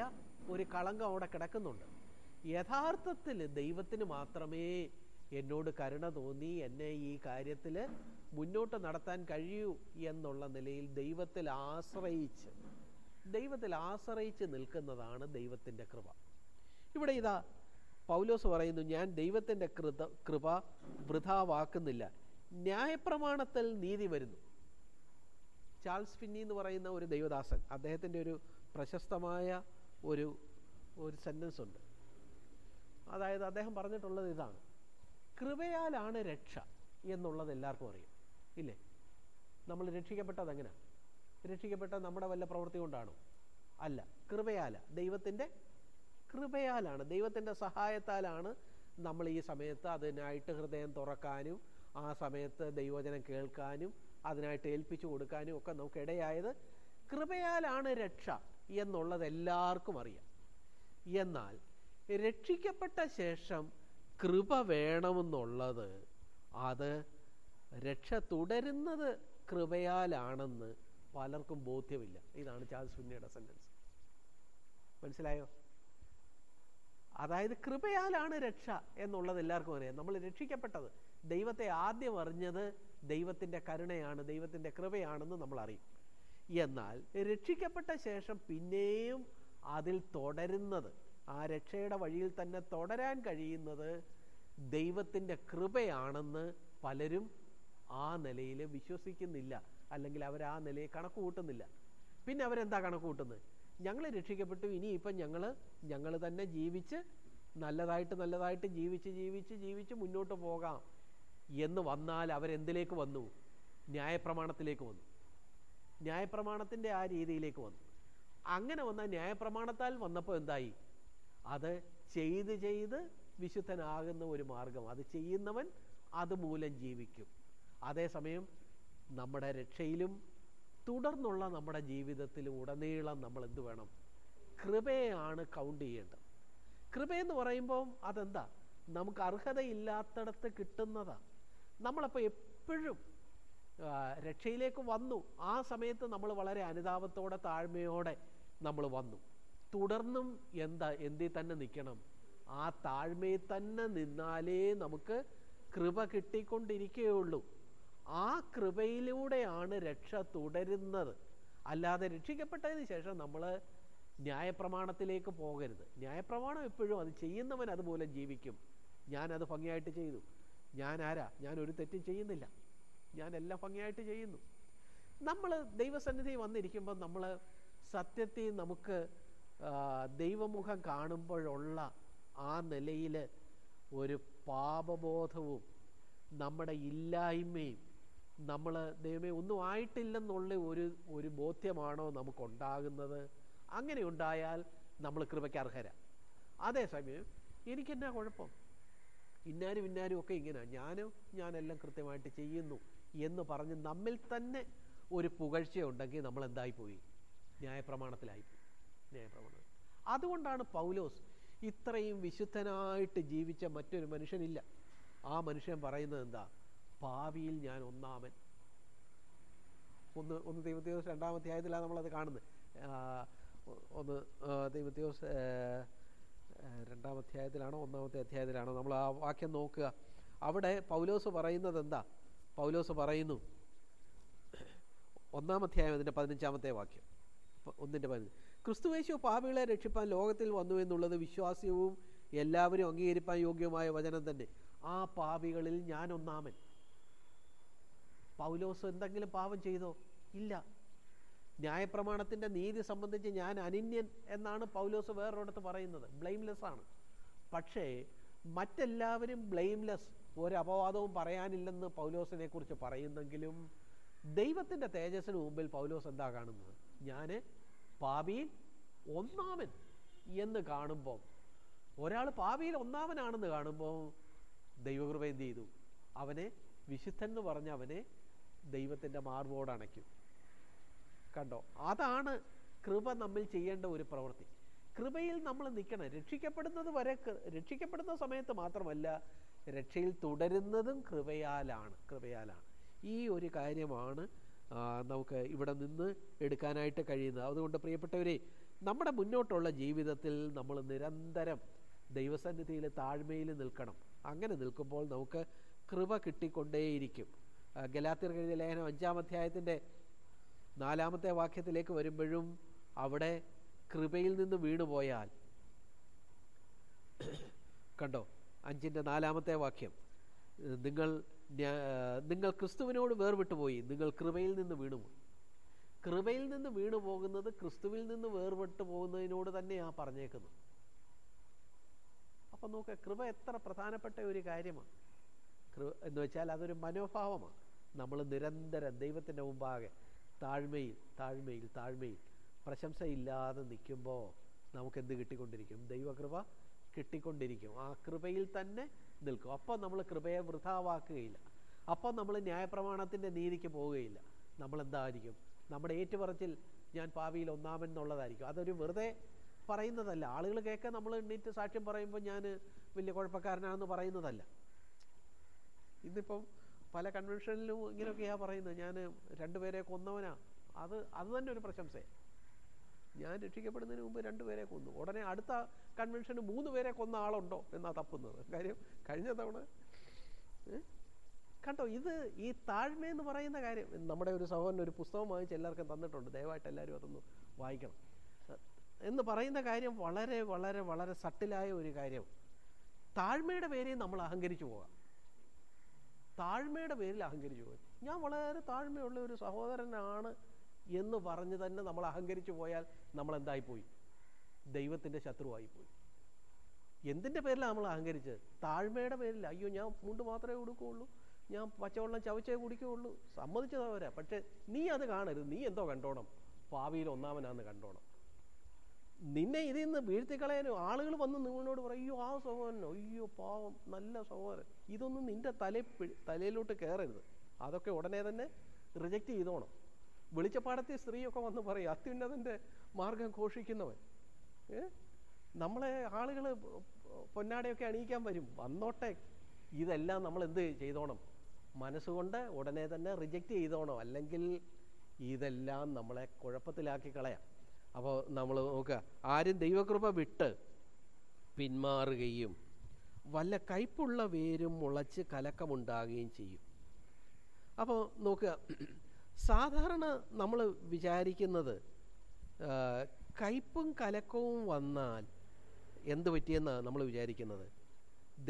ഒരു കളങ്കം അവിടെ കിടക്കുന്നുണ്ട്. യഥാർത്ഥത്തിൽ ദൈവത്തിന് മാത്രമേ എന്നോട് കരുണ തോന്നി എന്നെ ഈ കാര്യത്തിൽ മുന്നോട്ട് നടത്താൻ കഴിയൂ എന്നുള്ള നിലയിൽ ദൈവത്തിൽ ആശ്രയിച്ച് ദൈവത്തിൽ ആശ്രയിച്ച് നിൽക്കുന്നതാണ് ദൈവത്തിന്റെ കൃപ. ഇവിടെ ഇതാ പൗലോസ് പറയുന്നു ഞാൻ ദൈവത്തിന്റെ കൃത കൃപ വൃഥാവാക്കുന്നില്ല. ന്യായപ്രമാണത്തിൽ നീതി വരുന്നു. ചാൾസ് ഫിന്നി എന്ന് പറയുന്ന ഒരു ദൈവദാസൻ അദ്ദേഹത്തിന്റെ ഒരു പ്രശസ്തമായ ഒരു ഒരു സെന്റൻസ് ഉണ്ട്. അതായത് അദ്ദേഹം പറഞ്ഞിട്ടുള്ളത് ഇതാണ് കൃപയാലാണ് രക്ഷ എന്നുള്ളത് എല്ലാവർക്കും അറിയാം. ഇല്ലേ? നമ്മൾ രക്ഷിക്കപ്പെട്ടത് എങ്ങനെ? രക്ഷിക്കപ്പെട്ടത് നമ്മുടെ വല്ല പ്രവൃത്തി കൊണ്ടാണോ? അല്ല കൃപയാല ദൈവത്തിന്റെ കൃപയാലാണ് ദൈവത്തിന്റെ സഹായത്താലാണ് നമ്മൾ ഈ സമയത്ത് അതിനായിട്ട് ഹൃദയം തുറക്കാനും ആ സമയത്ത് ദൈവജനം കേൾക്കാനും അതിനായിട്ട് ഏൽപ്പിച്ചു കൊടുക്കാനും ഒക്കെ നമുക്ക് ഇടയായത് കൃപയാലാണ് രക്ഷ എന്നുള്ളത് എല്ലാവർക്കും അറിയാം. എന്നാൽ രക്ഷിക്കപ്പെട്ട ശേഷം കൃപ വേണമെന്നുള്ളത് അത് രക്ഷ തുടരുന്നത് കൃപയാലാണെന്ന് പലർക്കും ബോധ്യമില്ല. ഇതാണ് ചാൾസ് പിന്നീട് സെന്റൻസ് മനസ്സിലായോ? അതായത് കൃപയാലാണ് രക്ഷ എന്നുള്ളത് എല്ലാവർക്കും അറിയാം. നമ്മൾ രക്ഷിക്കപ്പെട്ടത്. ദൈവത്തെ ആദ്യം അറിഞ്ഞത് ദൈവത്തിന്റെ കരുണയാണ് ദൈവത്തിന്റെ കൃപയാണെന്ന് നമ്മൾ അറിയും. എന്നാൽ രക്ഷിക്കപ്പെട്ട ശേഷം പിന്നെയും അതിൽ തുടരുന്നത് ആ രക്ഷയുടെ വഴിയിൽ തന്നെ തുടരാൻ കഴിയുന്നത് ദൈവത്തിന്റെ കൃപയാണെന്ന് പലരും ആ നിലയിൽ വിശ്വസിക്കുന്നില്ല. അല്ലെങ്കിൽ അവർ ആ നിലയെ കണക്ക് കൂട്ടുന്നില്ല പിന്നെ അവരെന്താ കണക്ക് കൂട്ടുന്നത് ഞങ്ങൾ രക്ഷിക്കപ്പെട്ടു. ഇനിയിപ്പം ഞങ്ങൾ ഞങ്ങൾ തന്നെ ജീവിച്ച് നല്ലതായിട്ട് നല്ലതായിട്ട് ജീവിച്ച് ജീവിച്ച് ജീവിച്ച് മുന്നോട്ട് പോകാം എന്ന് വന്നാൽ അവരെന്തിലേക്ക് വന്നു? ന്യായപ്രമാണത്തിലേക്ക് വന്നു. ന്യായപ്രമാണത്തിന്റെ ആ രീതിയിലേക്ക് വന്നു. അങ്ങനെ വന്ന ന്യായപ്രമാണത്താൽ വന്നപ്പോൾ എന്തായി? അത് ചെയ്ത് ചെയ്ത് വിശുദ്ധനാകുന്ന ഒരു മാർഗം. അത് ചെയ്യുന്നവൻ അതുമൂലം ജീവിക്കും. അതേസമയം നമ്മുടെ രക്ഷയിലും തുടർന്നുള്ള നമ്മുടെ ജീവിതത്തിൽ ഉടനീളം നമ്മൾ എന്ത് വേണം? കൃപയാണ് കൗണ്ട് ചെയ്യേണ്ടത്. കൃപയെന്ന് പറയുമ്പോൾ അതെന്താ? നമുക്ക് അർഹതയില്ലാത്തടത്ത് കിട്ടുന്നതാ. നമ്മളപ്പോൾ എപ്പോഴും രക്ഷയിലേക്ക് വന്നു. ആ സമയത്ത് നമ്മൾ വളരെ അനുതാപത്തോടെ താഴ്മയോടെ നമ്മൾ വന്നു. തുടർന്നും എന്താ? എന്തിൽ തന്നെ നിൽക്കണം? ആ താഴ്മയിൽ തന്നെ നിന്നാലേ നമുക്ക് കൃപ കിട്ടിക്കൊണ്ടിരിക്കുകയുള്ളൂ. ആ കൃപയിലൂടെയാണ് രക്ഷ തുടരുന്നത്. അല്ലാതെ രക്ഷിക്കപ്പെട്ടതിന് ശേഷം നമ്മൾ ന്യായപ്രമാണത്തിലേക്ക് പോകരുത്. ന്യായപ്രമാണം എപ്പോഴും അത് ചെയ്യുന്നവൻ അതുപോലെ ജീവിക്കും. ഞാനത് ഭംഗിയായിട്ട് ചെയ്തു. ഞാൻ ആരാ ഞാൻ ഒരു തെറ്റും ചെയ്യുന്നില്ല. ഞാൻ എല്ലാം ഭംഗിയായിട്ട് ചെയ്യുന്നു. നമ്മൾ ദൈവസന്നിധി വന്നിരിക്കുമ്പോൾ നമ്മൾ സത്യത്തിൽ നമുക്ക് ദൈവമുഖം കാണുമ്പോഴുള്ള ആ നിലയിൽ ഒരു പാപബോധവും നമ്മുടെ ഇല്ലായ്മയും നമ്മൾ ദൈവമേ ഒന്നും ആയിട്ടില്ലെന്നുള്ള ഒരു ഒരു ബോധ്യമാണോ നമുക്കുണ്ടാകുന്നത്? അങ്ങനെ ഉണ്ടായാൽ നമ്മൾ കൃപയ്ക്ക് അർഹര. അതേസമയം എനിക്കെന്നാ കുഴപ്പം? ഇന്നാരും ഇന്നാരും ഒക്കെ ഇങ്ങനെ. ഞാനും ഞാനെല്ലാം കൃത്യമായിട്ട് ചെയ്യുന്നു എന്ന് പറഞ്ഞ് നമ്മിൽ തന്നെ ഒരു പുകഴ്ചയുണ്ടെങ്കിൽ നമ്മൾ എന്തായിപ്പോയി ന്യായപ്രമാണത്തിലായിപ്പോയി ന്യായപ്രമാണം. അതുകൊണ്ടാണ് പൗലോസ് ഇത്രയും വിശുദ്ധനായിട്ട് ജീവിച്ച മറ്റൊരു മനുഷ്യനില്ല. ആ മനുഷ്യൻ പറയുന്നത് എന്താ? ഭാവിയിൽ ഞാൻ ഒന്നാമൻ. ഒന്ന് ഒന്ന് ദൈവത്യോസ് രണ്ടാമത്തെ ആയതിലാണ് നമ്മളത് കാണുന്നത്. ഒന്ന് ദൈവത്യോസ് രണ്ടാമത്തെ അധ്യായത്തിലാണോ ഒന്നാമത്തെ അധ്യായത്തിലാണോ? നമ്മൾ ആ വാക്യം നോക്കുക. അവിടെ പൗലോസ് പറയുന്നത് എന്താ? പൗലോസ് പറയുന്നു. ഒന്നാം അധ്യായം അതിന്റെ പതിനഞ്ചാമത്തെ വാക്യം. ഒന്നിന്റെ പതിനഞ്ച്. ക്രിസ്തുവേശു പാപികളെ രക്ഷിപ്പാൻ ലോകത്തിൽ വന്നു എന്നുള്ളത് വിശ്വാസ്യവും എല്ലാവരും അംഗീകരിപ്പാൻ യോഗ്യമായ വചനം തന്നെ. ആ പാപികളിൽ ഞാൻ ഒന്നാമൻ. പൗലോസ് എന്തെങ്കിലും പാപം ചെയ്തോ? ഇല്ല. ന്യായപ്രമാണത്തിന്റെ നീതി സംബന്ധിച്ച് ഞാൻ അനിന്യൻ എന്നാണ് പൗലോസ് വേറൊരിടത്ത് പറയുന്നത്. ബ്ലെയിംലെസ് ആണ്. പക്ഷേ മറ്റെല്ലാവരും ബ്ലെയിംലെസ് ഒരപവാദവും പറയാനില്ലെന്ന് പൗലോസിനെ കുറിച്ച് പറയുന്നെങ്കിലും ദൈവത്തിന്റെ തേജസ്സിന് മുമ്പിൽ പൗലോസ് എന്താ കാണുന്നത്? ഞാൻ പാപിയിൽ ഒന്നാമൻ എന്ന് കാണുമ്പോൾ ഒരാൾ പാപിയിൽ ഒന്നാമനാണെന്ന് കാണുമ്പോൾ ദൈവകൃപ എന്ത് ചെയ്തു? അവനെ വിശുദ്ധൻ എന്ന് പറഞ്ഞ് അവനെ ദൈവത്തിന്റെ മാർബോട് അണയ്ക്കും കണ്ടോ? അതാണ് കൃപ നമ്മിൽ ചെയ്യേണ്ട ഒരു പ്രവൃത്തി. കൃപയിൽ നമ്മൾ നിൽക്കണം. രക്ഷിക്കപ്പെടുന്നത് വരെ രക്ഷിക്കപ്പെടുന്ന സമയത്ത് മാത്രമല്ല രക്ഷയിൽ തുടരുന്നതും കൃപയാലാണ് കൃപയാലാണ്. ഈ ഒരു കാര്യമാണ് നമുക്ക് ഇവിടെ നിന്ന് എടുക്കാനായിട്ട് കഴിയുന്നത്. അതുകൊണ്ട് പ്രിയപ്പെട്ടവരെ നമ്മുടെ മുന്നോട്ടുള്ള ജീവിതത്തിൽ നമ്മൾ നിരന്തരം ദൈവസന്നിധിയിൽ താഴ്മയിൽ നിൽക്കണം. അങ്ങനെ നിൽക്കുമ്പോൾ നമുക്ക് കൃപ കിട്ടിക്കൊണ്ടേയിരിക്കും. ആ, ഗലാത്യർ എഴുതിയ ലേഖനം അഞ്ചാം അധ്യായത്തിന്റെ നാലാമത്തെ വാക്യത്തിലേക്ക് വരുമ്പോഴും അവിടെ കൃപയിൽ നിന്ന് വീണുപോയാൽ. കണ്ടോ? അഞ്ചിന്റെ നാലാമത്തെ വാക്യം. നിങ്ങൾ നിങ്ങൾ ക്രിസ്തുവിനോട് വേർവിട്ടുപോയി നിങ്ങൾ കൃപയിൽ നിന്ന് വീണുപോയി. കൃപയിൽ നിന്ന് വീണു പോകുന്നത് ക്രിസ്തുവിൽ നിന്ന് വേർപെട്ടു പോകുന്നതിനോട് തന്നെയാണ് പറഞ്ഞേക്കുന്നത്. അപ്പം നോക്കുക കൃപ എത്ര പ്രധാനപ്പെട്ട ഒരു കാര്യമാണ്. എന്ന് വെച്ചാൽ അതൊരു മനോഭാവമാണ്. നമ്മൾ നിരന്തരം ദൈവത്തിന്റെ മുമ്പാകെ താഴ്മയിൽ താഴ്മയിൽ താഴ്മയിൽ പ്രശംസയില്ലാതെ നിൽക്കുമ്പോൾ നമുക്ക് എന്ത് കിട്ടിക്കൊണ്ടിരിക്കും? ദൈവകൃപ കിട്ടിക്കൊണ്ടിരിക്കും. ആ കൃപയിൽ തന്നെ നിൽക്കും. അപ്പോൾ നമ്മൾ കൃപയെ വൃഥാവാക്കുകയില്ല. അപ്പോൾ നമ്മൾ ന്യായപ്രമാണത്തിന്റെ നീതിക്ക് പോവുകയില്ല. നമ്മൾ എന്തായിരിക്കും നമ്മുടെ ഏറ്റുപറച്ചിൽ ഞാൻ ഭാവിയിൽ ഒന്നാമൻ എന്നുള്ളതായിരിക്കും അതൊരു വെറുതെ പറയുന്നതല്ല. ആളുകൾ കേൾക്കാൻ നമ്മൾ എണ്ണീറ്റ് സാക്ഷ്യം പറയുമ്പോൾ ഞാൻ വലിയ കുഴപ്പക്കാരനാണെന്ന് പറയുന്നതല്ല. ഇന്നിപ്പം പല കൺവെൻഷനിലും ഇങ്ങനെയൊക്കെയാ പറയുന്നത്. ഞാൻ രണ്ടുപേരെ കൊന്നവനാ. അത് അത് തന്നെ ഒരു പ്രശംസ ഞാൻ രക്ഷിക്കപ്പെടുന്നതിന് മുമ്പ് രണ്ടുപേരെ കൊന്നു. ഉടനെ അടുത്ത കൺവെൻഷന് മൂന്ന് പേരെ കൊന്ന ആളുണ്ടോ എന്നാ തപ്പുന്നത്. കാര്യം കഴിഞ്ഞ തവണ കണ്ടോ ഇത് ഈ താഴ്മ എന്ന് പറയുന്ന കാര്യം. നമ്മുടെ ഒരു സഹോദരൻ ഒരു പുസ്തകം വാങ്ങിച്ച് എല്ലാവർക്കും തന്നിട്ടുണ്ട്. ദയവായിട്ട് എല്ലാവരും അതൊന്ന് വായിക്കണം. എന്ന് പറയുന്ന കാര്യം വളരെ വളരെ വളരെ സട്ടിലായ ഒരു കാര്യം. താഴ്മയുടെ പേരെയും നമ്മൾ അഹങ്കരിച്ചു പോകാം താഴ്മയുടെ പേരിൽ അഹങ്കരിച്ചു പോയി. ഞാൻ വളരെ താഴ്മയുള്ള ഒരു സഹോദരനാണ് എന്ന് പറഞ്ഞ് തന്നെ നമ്മൾ അഹങ്കരിച്ചു പോയാൽ നമ്മൾ എന്തായിപ്പോയി? ദൈവത്തിന്റെ ശത്രുവായിപ്പോയി എന്തിന്റെ പേരിലാണ് നമ്മൾ അഹങ്കരിച്ചത്? താഴ്മയുടെ പേരിൽ. അയ്യോ ഞാൻ മുണ്ട് മാത്രമേ കൊടുക്കുകയുള്ളൂ ഞാൻ പച്ചവെള്ളം ചവച്ചേ കുടിക്കുകയുള്ളൂ. സമ്മതിച്ചതാ വരാ പക്ഷേ നീ അത് കാണരുത്. നീ എന്തോ കണ്ടോണം? ഭാവിയിൽ ഒന്നാമനാന്ന് കണ്ടോണം. നിന്നെ ഇതിൽ നിന്ന് വീഴ്ത്തിക്കളയാനും ആളുകൾ വന്ന് നിങ്ങളോട് പറയും അയ്യോ ആ സഹോദരനോ അയ്യോ പാവം നല്ല സഹോദരൻ. ഇതൊന്നും നിന്റെ തല തലയിലോട്ട് കയറരുത് അതൊക്കെ ഉടനെ തന്നെ റിജക്റ്റ് ചെയ്തോണം. വെളിച്ചപ്പാടത്തെ സ്ത്രീയൊക്കെ വന്ന് പറയും അത്യുന്നതന്റെ മാർഗം ഘോഷിക്കുന്നവൻ. നമ്മളെ ആളുകൾ പൊന്നാടയൊക്കെ അണിയിക്കാൻ വരും. വന്നോട്ടെ. ഇതെല്ലാം നമ്മൾ എന്ത് ചെയ്തോണം? മനസ്സുകൊണ്ട് ഉടനെ തന്നെ റിജക്റ്റ് ചെയ്തോണം. അല്ലെങ്കിൽ ഇതെല്ലാം നമ്മളെ കുഴപ്പത്തിലാക്കി കളയാം. അപ്പോൾ നമ്മൾ നോക്കുക. ആരും ദൈവകൃപ വിട്ട് പിന്മാറുകയും വല്ല കയ്പുള്ള വേരും മുളച്ച് കലക്കമുണ്ടാകുകയും ചെയ്യും. അപ്പോൾ നോക്കുക. സാധാരണ നമ്മൾ വിചാരിക്കുന്നത് കയ്പും കലക്കവും വന്നാൽ എന്ത് പറ്റിയെന്നാണ് നമ്മൾ വിചാരിക്കുന്നത്?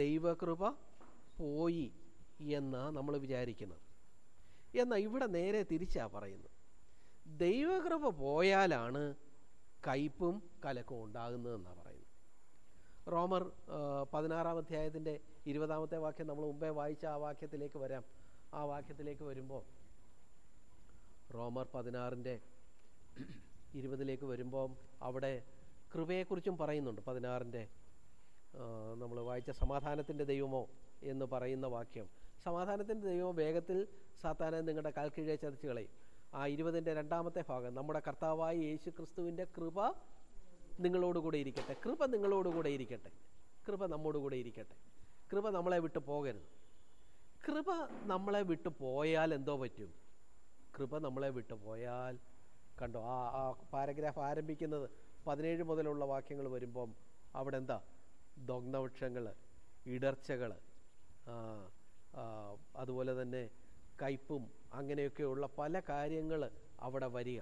ദൈവകൃപ പോയി എന്നാണ് നമ്മൾ വിചാരിക്കുന്നത്. എന്നാൽ ഇവിടെ നേരെ തിരിച്ചാണ് പറയുന്നത്. ദൈവകൃപ പോയാലാണ് കയ്പും കലക്കവും ഉണ്ടാകുന്നതെന്നാണ് പറയുന്നത്. റോമർ പതിനാറാം അധ്യായത്തിന്റെ ഇരുപതാമത്തെ വാക്യം നമ്മൾ മുമ്പേ വായിച്ച ആ വാക്യത്തിലേക്ക് വരാം. ആ വാക്യത്തിലേക്ക് വരുമ്പോൾ റോമർ പതിനാറിന്റെ ഇരുപതിലേക്ക് വരുമ്പോൾ അവിടെ കൃപയെക്കുറിച്ചും പറയുന്നുണ്ട്. പതിനാറിന്റെ നമ്മൾ വായിച്ച സമാധാനത്തിന്റെ ദൈവമോ എന്ന് പറയുന്ന വാക്യം. സമാധാനത്തിന്റെ ദൈവമോ വേഗത്തിൽ സാത്താനെ നിങ്ങളുടെ കാൽക്കീഴെ ചതച്ച് കളയും. ആ ഇരുപതിന്റെ രണ്ടാമത്തെ ഭാഗം. നമ്മുടെ കർത്താവായ യേശു ക്രിസ്തുവിന്റെ കൃപ നിങ്ങളോടുകൂടെ ഇരിക്കട്ടെ. കൃപ നിങ്ങളോടുകൂടെ ഇരിക്കട്ടെ. കൃപ നമ്മോടുകൂടെ ഇരിക്കട്ടെ. കൃപ നമ്മളെ വിട്ടു പോകരുത്. കൃപ നമ്മളെ വിട്ടു പോയാൽ എന്തോ പറ്റും? കൃപ നമ്മളെ വിട്ടു പോയാൽ കണ്ടോ? ആ ആ പാരഗ്രാഫ് ആരംഭിക്കുന്നത് പതിനേഴ് മുതലുള്ള വാക്യങ്ങൾ വരുമ്പം അവിടെ എന്താ? ദഗ്നവൃക്ഷങ്ങൾ ഇടർച്ചകൾ അതുപോലെ തന്നെ കയ്പും അങ്ങനെയൊക്കെയുള്ള പല കാര്യങ്ങൾ അവിടെ വരിക.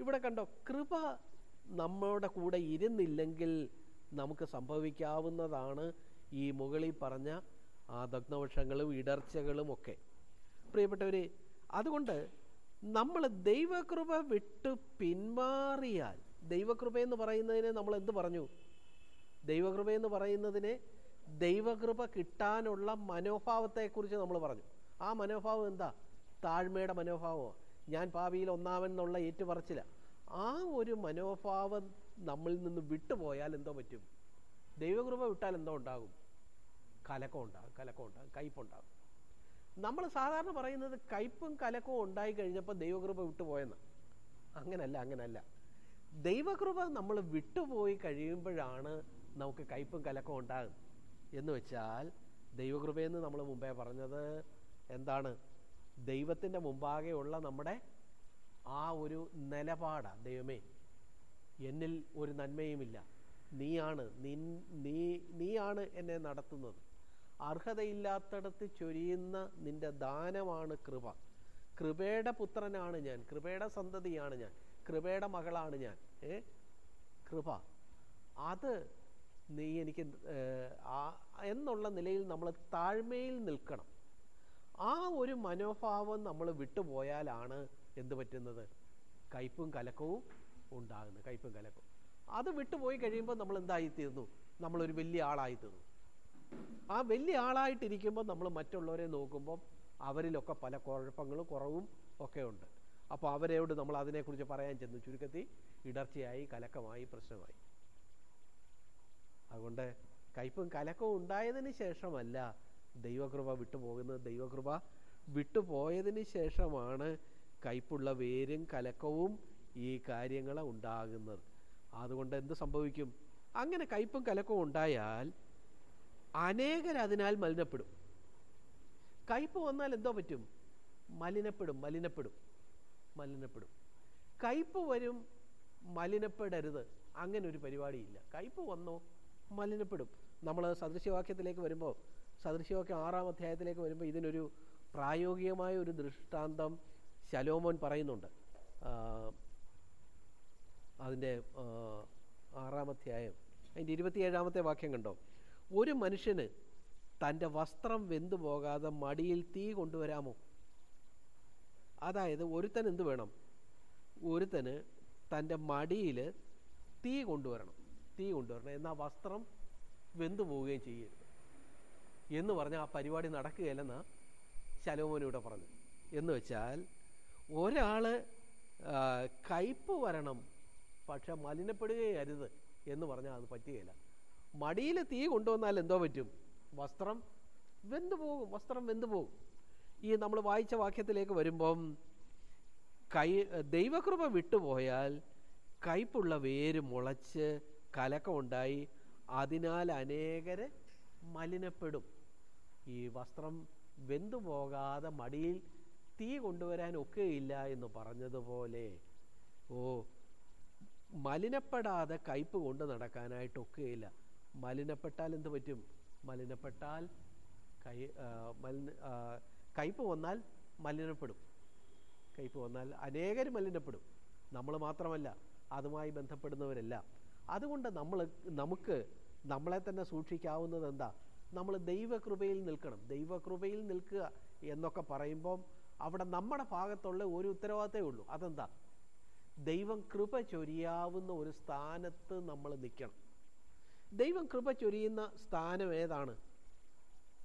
ഇവിടെ കണ്ടോ കൃപ നമ്മുടെ കൂടെ ഇരുന്നില്ലെങ്കിൽ നമുക്ക് സംഭവിക്കാവുന്നതാണ് ഈ മുകളിൽ പറഞ്ഞ ആ ദഗ്നവൃക്ഷങ്ങളും ഇടർച്ചകളും ഒക്കെ. പ്രിയപ്പെട്ടവർ അതുകൊണ്ട് നമ്മൾ ദൈവകൃപ വിട്ട് പിന്മാറിയാൽ ദൈവകൃപ എന്ന് പറയുന്നതിനെ നമ്മൾ എന്ത് പറഞ്ഞു? ദൈവകൃപ എന്ന് പറയുന്നതിനെ ദൈവകൃപ കിട്ടാനുള്ള മനോഭാവത്തെക്കുറിച്ച് നമ്മൾ പറഞ്ഞു. ആ മനോഭാവം എന്താ? താഴ്മയുടെ മനോഭാവോ ഞാൻ ഭാവിയിൽ ഒന്നാമൻ എന്നുള്ള ഏറ്റുപറച്ചില്ല ആ ഒരു മനോഭാവം നമ്മളിൽ നിന്ന് വിട്ടുപോയാൽ എന്തോ പറ്റും? ദൈവകൃപ വിട്ടാൽ എന്തോ ഉണ്ടാകും? കലക്കം ഉണ്ടാകും കലക്കം ഉണ്ടാകും കയ്പുണ്ടാകും. നമ്മൾ സാധാരണ പറയുന്നത് കയ്പും കലക്കവും ഉണ്ടായി കഴിഞ്ഞപ്പോൾ ദൈവകൃപ വിട്ടുപോയെന്ന്. അങ്ങനല്ല അങ്ങനല്ല. ദൈവകൃപ നമ്മൾ വിട്ടുപോയി കഴിയുമ്പോഴാണ് നമുക്ക് കയ്പും കലക്കവും ഉണ്ടാകുന്നത്. എന്ന് വെച്ചാൽ ദൈവകൃപയെന്ന് നമ്മൾ മുമ്പേ പറഞ്ഞത് എന്താണ്? ദൈവത്തിന്റെ മുമ്പാകെയുള്ള നമ്മുടെ ആ ഒരു നിലപാടാണ് ദൈവമേ. എന്നിൽ ഒരു നന്മയുമില്ല. നീയാണ് നിൻ നീ നീയാണ് എന്നെ നടത്തുന്നത്. അർഹതയില്ലാത്തടത്ത് ചൊരിയുന്ന നിന്റെ ദാനമാണ് കൃപ. കൃപയുടെ പുത്രനാണ് ഞാൻ കൃപയുടെ സന്തതിയാണ് ഞാൻ കൃപയുടെ മകളാണ് ഞാൻ ഏ? കൃപ. അത് നീ എനിക്ക് എന്നുള്ള നിലയിൽ നമ്മൾ താഴ്മയിൽ നിൽക്കണം. ആ ഒരു മനോഭാവം നമ്മൾ വിട്ടുപോയാലാണ് എന്ത് പറ്റുന്നത്? കയ്പും കലക്കവും ഉണ്ടാകുന്നത് കയ്പും കലക്കവും. അത് വിട്ടുപോയി കഴിയുമ്പോൾ നമ്മൾ എന്തായി എന്തായിത്തീർന്നു നമ്മളൊരു വലിയ ആളായി ആളായിത്തീർന്നു ആ വലിയ ആളായിട്ടിരിക്കുമ്പോൾ നമ്മൾ മറ്റുള്ളവരെ നോക്കുമ്പോൾ അവരിലൊക്കെ പല കുഴപ്പങ്ങളും കുറവും ഒക്കെ ഉണ്ട്. അപ്പോൾ അവരോട് നമ്മൾ അതിനെക്കുറിച്ച് പറയാൻ ചെന്നു. ചുരുക്കത്തിൽ ഇടർച്ചയായി കലക്കമായി പ്രശ്നമായി. അതുകൊണ്ട് കയ്പും കലക്കവും ഉണ്ടായതിന് ശേഷമല്ല ദൈവകൃപ വിട്ടുപോകുന്നത്. ദൈവകൃപ വിട്ടുപോയതിന് ശേഷമാണ് കയ്പുള്ള വേരും കലക്കവും ഈ കാര്യങ്ങൾ ഉണ്ടാകുന്നത്. അതുകൊണ്ട് എന്ത് സംഭവിക്കും? അങ്ങനെ കയ്പും കലക്കവും ഉണ്ടായാൽ അനേകരതിനാൽ മലിനപ്പെടും. കയ്പ് വന്നാൽ എന്തോ പറ്റും? മലിനപ്പെടും മലിനപ്പെടും മലിനപ്പെടും. കയ്പ് വരും മലിനപ്പെടരുത്. അങ്ങനെ ഒരു പരിപാടിയില്ല. കയ്പ് വന്നോ മലിനപ്പെടും. നമ്മൾ സദൃശ്യവാക്യത്തിലേക്ക് വരുമ്പോൾ സദൃശ്യവാക്യം ആറാം അധ്യായത്തിലേക്ക് വരുമ്പോൾ ഇതിനൊരു പ്രായോഗികമായ ഒരു ദൃഷ്ടാന്തം ശലോമോൻ പറയുന്നുണ്ട്. അതിന്റെ ആറാം അധ്യായം. അതിന്റെ ഇരുപത്തിയേഴാമത്തെ വാക്യം കണ്ടോ? ഒരു മനുഷ്യന് തന്റെ വസ്ത്രം വെന്തു പോകാതെ മടിയിൽ തീ കൊണ്ടുവരാമോ? അതായത് ഒരുത്തൻ എന്ത് വേണം? ഒരുത്തന് തന്റെ മടിയിൽ തീ കൊണ്ടുവരണം. തീ കൊണ്ടുവരണം. എന്നാൽ വസ്ത്രം വെന്തു പോവുകയും ചെയ്യരുത്. എന്ന് പറഞ്ഞാൽ ആ പരിപാടി നടക്കുകയില്ലെന്നാ ശലോമോനിവിടെ പറഞ്ഞു എന്ന് വെച്ചാൽ ഒരാൾ കയ്പ് വരണം പക്ഷെ മലിനപ്പെടുകയരുത് എന്ന് പറഞ്ഞാൽ അത് പറ്റുകയില്ല. മടിയിൽ തീ കൊണ്ടുവന്നാൽ എന്തോ പറ്റും? വസ്ത്രം വെന്തു പോകും വസ്ത്രം വെന്തു പോകും. ഈ നമ്മൾ വായിച്ച വാക്യത്തിലേക്ക് വരുമ്പം കൈ ദൈവകൃപ വിട്ടുപോയാൽ കയ്പുള്ള വേര് മുളച്ച് കലക്കമുണ്ടായി അതിനാൽ അനേകരെ മലിനപ്പെടും. ഈ വസ്ത്രം വെന്തു പോകാതെ മടിയിൽ തീ കൊണ്ടുവരാൻ ഒക്കെയില്ല എന്ന് പറഞ്ഞതുപോലെ ഓ മലിനപ്പെടാതെ കയ്പ് കൊണ്ട് നടക്കാനായിട്ട് ഒക്കെയില്ല. മലിനപ്പെട്ടാൽ എന്ത് പറ്റും? മലിനപ്പെട്ടാൽ കൈ മലിന കയ്പ് വന്നാൽ മലിനപ്പെടും. കയ്പ് വന്നാൽ അനേകർ മലിനപ്പെടും. നമ്മൾ മാത്രമല്ല അതുമായി ബന്ധപ്പെടുന്നവരെല്ലാം. അതുകൊണ്ട് നമ്മൾ നമുക്ക് നമ്മളെ തന്നെ സൂക്ഷിക്കാവുന്നത് എന്താ? നമ്മൾ ദൈവകൃപയിൽ നിൽക്കണം. ദൈവകൃപയിൽ നിൽക്കുക എന്നൊക്കെ പറയുമ്പം അവിടെ നമ്മുടെ ഭാഗത്തുള്ള ഒരു ഉത്തരവാദിത്തമേ ഉള്ളൂ. അതെന്താ? ദൈവം കൃപ ചൊരിയാവുന്ന ഒരു സ്ഥാനത്ത് നമ്മൾ നിൽക്കണം. ദൈവം കൃപ ചൊരിയുന്ന സ്ഥാനം ഏതാണ്?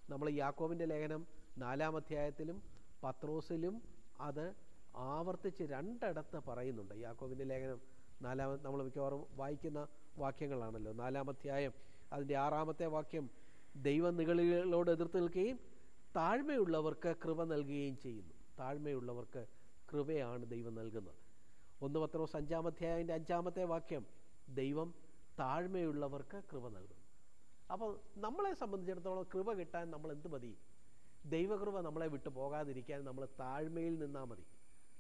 നമ്മൾ യാക്കോവിന്റെ ലേഖനം നാലാം അധ്യായത്തിലും പത്രോസിലും അത് ആവർത്തിച്ച് രണ്ടിടത്ത് പറയുന്നുണ്ട്. യാക്കോവിന്റെ ലേഖനം നാലാം നമ്മൾ മിക്കവാറും വായിക്കുന്ന വാക്യങ്ങളാണല്ലോ. നാലാം അധ്യായം അതിന്റെ ആറാമത്തെ വാക്യം ദൈവ നികളികളോട് എതിർത്ത് നിൽക്കുകയും താഴ്മയുള്ളവർക്ക് കൃപ നൽകുകയും ചെയ്യുന്നു. താഴ്മയുള്ളവർക്ക് കൃപയാണ് ദൈവം നൽകുന്നത്. ഒന്ന് പത്രോസ് അഞ്ചാമധ്യായന്റെ അഞ്ചാമത്തെ വാക്യം ദൈവം താഴ്മയുള്ളവർക്ക് കൃപ നൽകുന്നു. അപ്പോൾ നമ്മളെ സംബന്ധിച്ചിടത്തോളം കൃപ കിട്ടാൻ നമ്മൾ എന്ത് മതി? ദൈവകൃപ നമ്മളെ വിട്ടു പോകാതിരിക്കാൻ നമ്മൾ താഴ്മയിൽ നിന്നാൽ മതി.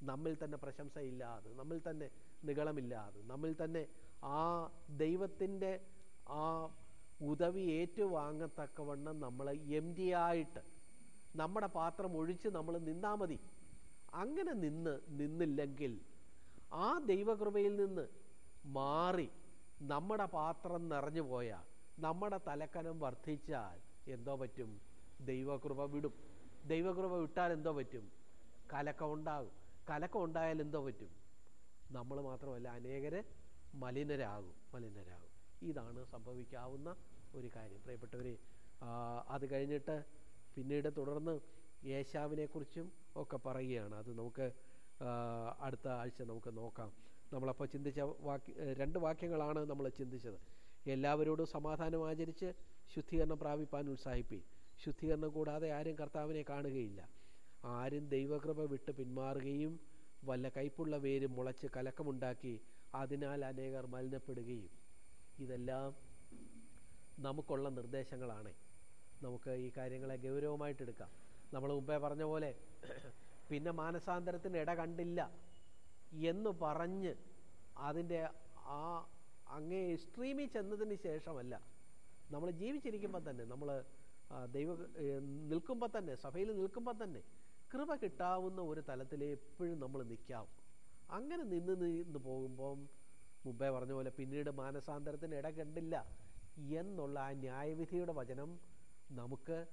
നമ്മിൽ തന്നെ പ്രശംസയില്ലാതെ നമ്മിൽ തന്നെ നികളമില്ലാതെ നമ്മിൽ തന്നെ ആ ദൈവത്തിന്റെ ആ ഉദവി ഏറ്റുവാങ്ങത്തക്കവണ്ണം നമ്മൾ എം ഡി ആയിട്ട് നമ്മുടെ പാത്രം ഒഴിച്ച് നമ്മൾ നിന്നാൽ മതി. അങ്ങനെ നിന്ന് നിന്നില്ലെങ്കിൽ ആ ദൈവകൃപയിൽ നിന്ന് മാറി നമ്മുടെ പാത്രം നിറഞ്ഞു പോയാൽ നമ്മുടെ തലക്കനം വർദ്ധിച്ചാൽ എന്തോ പറ്റും? ദൈവകൃപ വിടും. ദൈവകൃപ വിട്ടാൽ എന്തോ പറ്റും? കലക്കം ഉണ്ടാകും. കലക്കം ഉണ്ടായാൽ എന്തോ പറ്റും? നമ്മൾ മാത്രമല്ല അനേകരെ മലിനരാകും. മലിനരാകും. ഇതാണ് സംഭവിക്കാവുന്ന ഒരു കാര്യം. പ്രിയപ്പെട്ടവർ അത് കഴിഞ്ഞിട്ട് പിന്നീട് തുടർന്ന് യേശാവിനെക്കുറിച്ചും ഒക്കെ പറയുകയാണ്. അത് നമുക്ക് അടുത്ത ആഴ്ച നമുക്ക് നോക്കാം. നമ്മളപ്പോൾ ചിന്തിച്ച വാക്യ രണ്ട് വാക്യങ്ങളാണ് നമ്മൾ ചിന്തിച്ചത്. എല്ലാവരോടും സമാധാനം ആചരിച്ച് ശുദ്ധീകരണം പ്രാപിപ്പാൻ ഉത്സാഹിപ്പി. ശുദ്ധീകരണം കൂടാതെ ആരും കർത്താവിനെ കാണുകയില്ല. ആരും ദൈവകൃപ വിട്ട് പിന്മാറുകയും വല്ല കൈപ്പുള്ള വേര് മുളച്ച് കലക്കമുണ്ടാക്കി അതിനാൽ അനേകർ മലിനപ്പെടുകയും. ഇതെല്ലാം നമുക്കുള്ള നിർദ്ദേശങ്ങളാണ്. നമുക്ക് ഈ കാര്യങ്ങളെ ഗൗരവമായിട്ട് എടുക്കാം നമ്മൾ മുമ്പേ പറഞ്ഞ പോലെ *clears throat* പിന്നെ മാനസാന്തരത്തിന് ഇട കണ്ടില്ല എന്ന് പറഞ്ഞ് അതിന്റെ ആ അങ്ങേ എക്സ്ട്രീമിൽ ചെന്നതിന് ശേഷമല്ല. നമ്മൾ ജീവിച്ചിരിക്കുമ്പോൾ തന്നെ നമ്മൾ ദൈവ നിൽക്കുമ്പോൾ തന്നെ സഭയിൽ നിൽക്കുമ്പോൾ തന്നെ കൃപ കിട്ടാവുന്ന ഒരു തലത്തിൽ എപ്പോഴും നമ്മൾ നിൽക്കാം. അങ്ങനെ നിന്ന് നിന്ന് പോകുമ്പം മുമ്പേ പറഞ്ഞ പോലെ പിന്നീട് മാനസാന്തരത്തിന് ഇട കണ്ടില്ല എന്നുള്ള ആ ന്യായവിധിയുടെ വചനം നമുക്ക്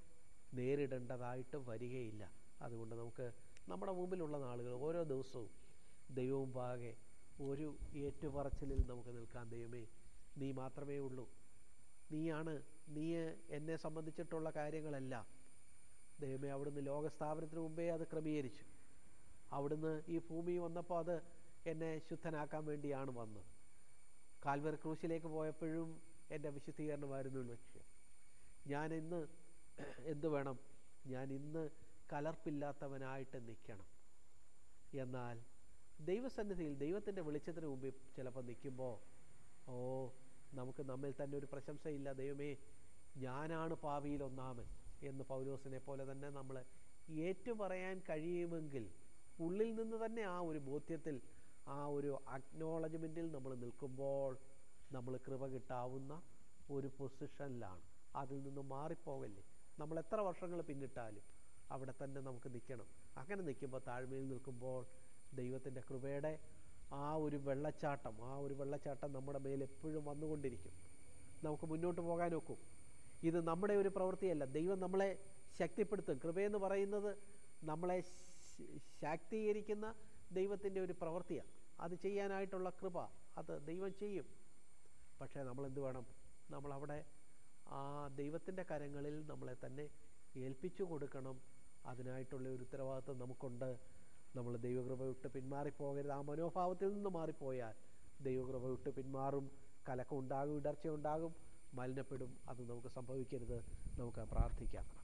നേരിടേണ്ടതായിട്ട് വരികയില്ല. അതുകൊണ്ട് നമുക്ക് നമ്മുടെ മുമ്പിലുള്ള നാളുകൾ ഓരോ ദിവസവും ദൈവവും പാകെ ഒരു ഏറ്റുപറച്ചിലിൽ നമുക്ക് നിൽക്കാൻ ദൈവമേ നീ മാത്രമേ ഉള്ളൂ. നീയാണ് നീ എന്നെ സംബന്ധിച്ചിട്ടുള്ള കാര്യങ്ങളെല്ലാം. ദൈവമേ അവിടുന്ന് ലോകസ്ഥാപനത്തിന് മുമ്പേ അത് ക്രമീകരിച്ചു. അവിടുന്ന് ഈ ഭൂമി വന്നപ്പോൾ അത് എന്നെ ശുദ്ധനാക്കാൻ വേണ്ടിയാണ് വന്നത്. കാൽവർ ക്രൂശിലേക്ക് പോയപ്പോഴും എന്റെ വിശുദ്ധീകരണമായിരുന്നു ലക്ഷ്യം ഞാൻ ഇന്ന് എന്ത് വേണം? ഞാൻ ഇന്ന് കലർപ്പില്ലാത്തവനായിട്ട് നിൽക്കണം. എന്നാൽ ദൈവസന്നിധിയിൽ ദൈവത്തിന്റെ വെളിച്ചത്തിന് മുമ്പിൽ ചിലപ്പോൾ നിൽക്കുമ്പോൾ ഓ നമുക്ക് നമ്മിൽ തന്നെ ഒരു പ്രശംസയില്ല. ദൈവമേ ഞാനാണ് പാവിയിൽ ഒന്നാമൻ എന്ന് പൗലോസിനെ പോലെ തന്നെ നമ്മൾ ഏറ്റുപറയാൻ കഴിയുമെങ്കിൽ ഉള്ളിൽ നിന്ന് തന്നെ ആ ഒരു ബോധ്യത്തിൽ ആ ഒരു അക്നോളജ്മെന്റിൽ നമ്മൾ നിൽക്കുമ്പോൾ നമ്മൾ കൃപ കിട്ടാവുന്ന ഒരു പൊസിഷനിലാണ്. അതിൽ നിന്ന് മാറിപ്പോകല്ലേ? നമ്മൾ എത്ര വർഷങ്ങൾ പിന്നിട്ടാലും അവിടെ തന്നെ നമുക്ക് നിൽക്കണം. അങ്ങനെ നിൽക്കുമ്പോൾ താഴ്മയിൽ നിൽക്കുമ്പോൾ ദൈവത്തിന്റെ കൃപയുടെ ആ ഒരു വെള്ളച്ചാട്ടം ആ ഒരു വെള്ളച്ചാട്ടം നമ്മുടെ മേൽ എപ്പോഴും വന്നുകൊണ്ടിരിക്കും. നമുക്ക് മുന്നോട്ട് പോകാൻ ഒക്കും. ഇത് നമ്മുടെ ഒരു പ്രവൃത്തിയല്ല. ദൈവം നമ്മളെ ശക്തിപ്പെടുത്തും. കൃപയെന്ന് പറയുന്നത് നമ്മളെ ശാക്തീകരിക്കുന്ന ദൈവത്തിന്റെ ഒരു പ്രവൃത്തിയാണ്. അത് ചെയ്യാനായിട്ടുള്ള കൃപ. അത് ദൈവം ചെയ്യും. പക്ഷേ നമ്മൾ എന്ത് വേണം? നമ്മളവിടെ ആ ദൈവത്തിന്റെ കരങ്ങളിൽ നമ്മളെ തന്നെ ഏൽപ്പിച്ചു കൊടുക്കണം. അതിനായിട്ടുള്ള ഒരു ഉത്തരവാദിത്വം നമുക്കുണ്ട്. നമ്മൾ ദൈവകൃപ വിട്ട് പിന്മാറിപ്പോകരുത്. ആ മനോഭാവത്തിൽ നിന്ന് മാറിപ്പോയാൽ ദൈവകൃപ വിട്ട് പിന്മാറും. കലക്കം ഉണ്ടാകും ഇടർച്ച ഉണ്ടാകും. മലിനപ്പെടും. അത് നമുക്ക് സംഭവിക്കരുത്. നമുക്ക് പ്രാർത്ഥിക്കാം.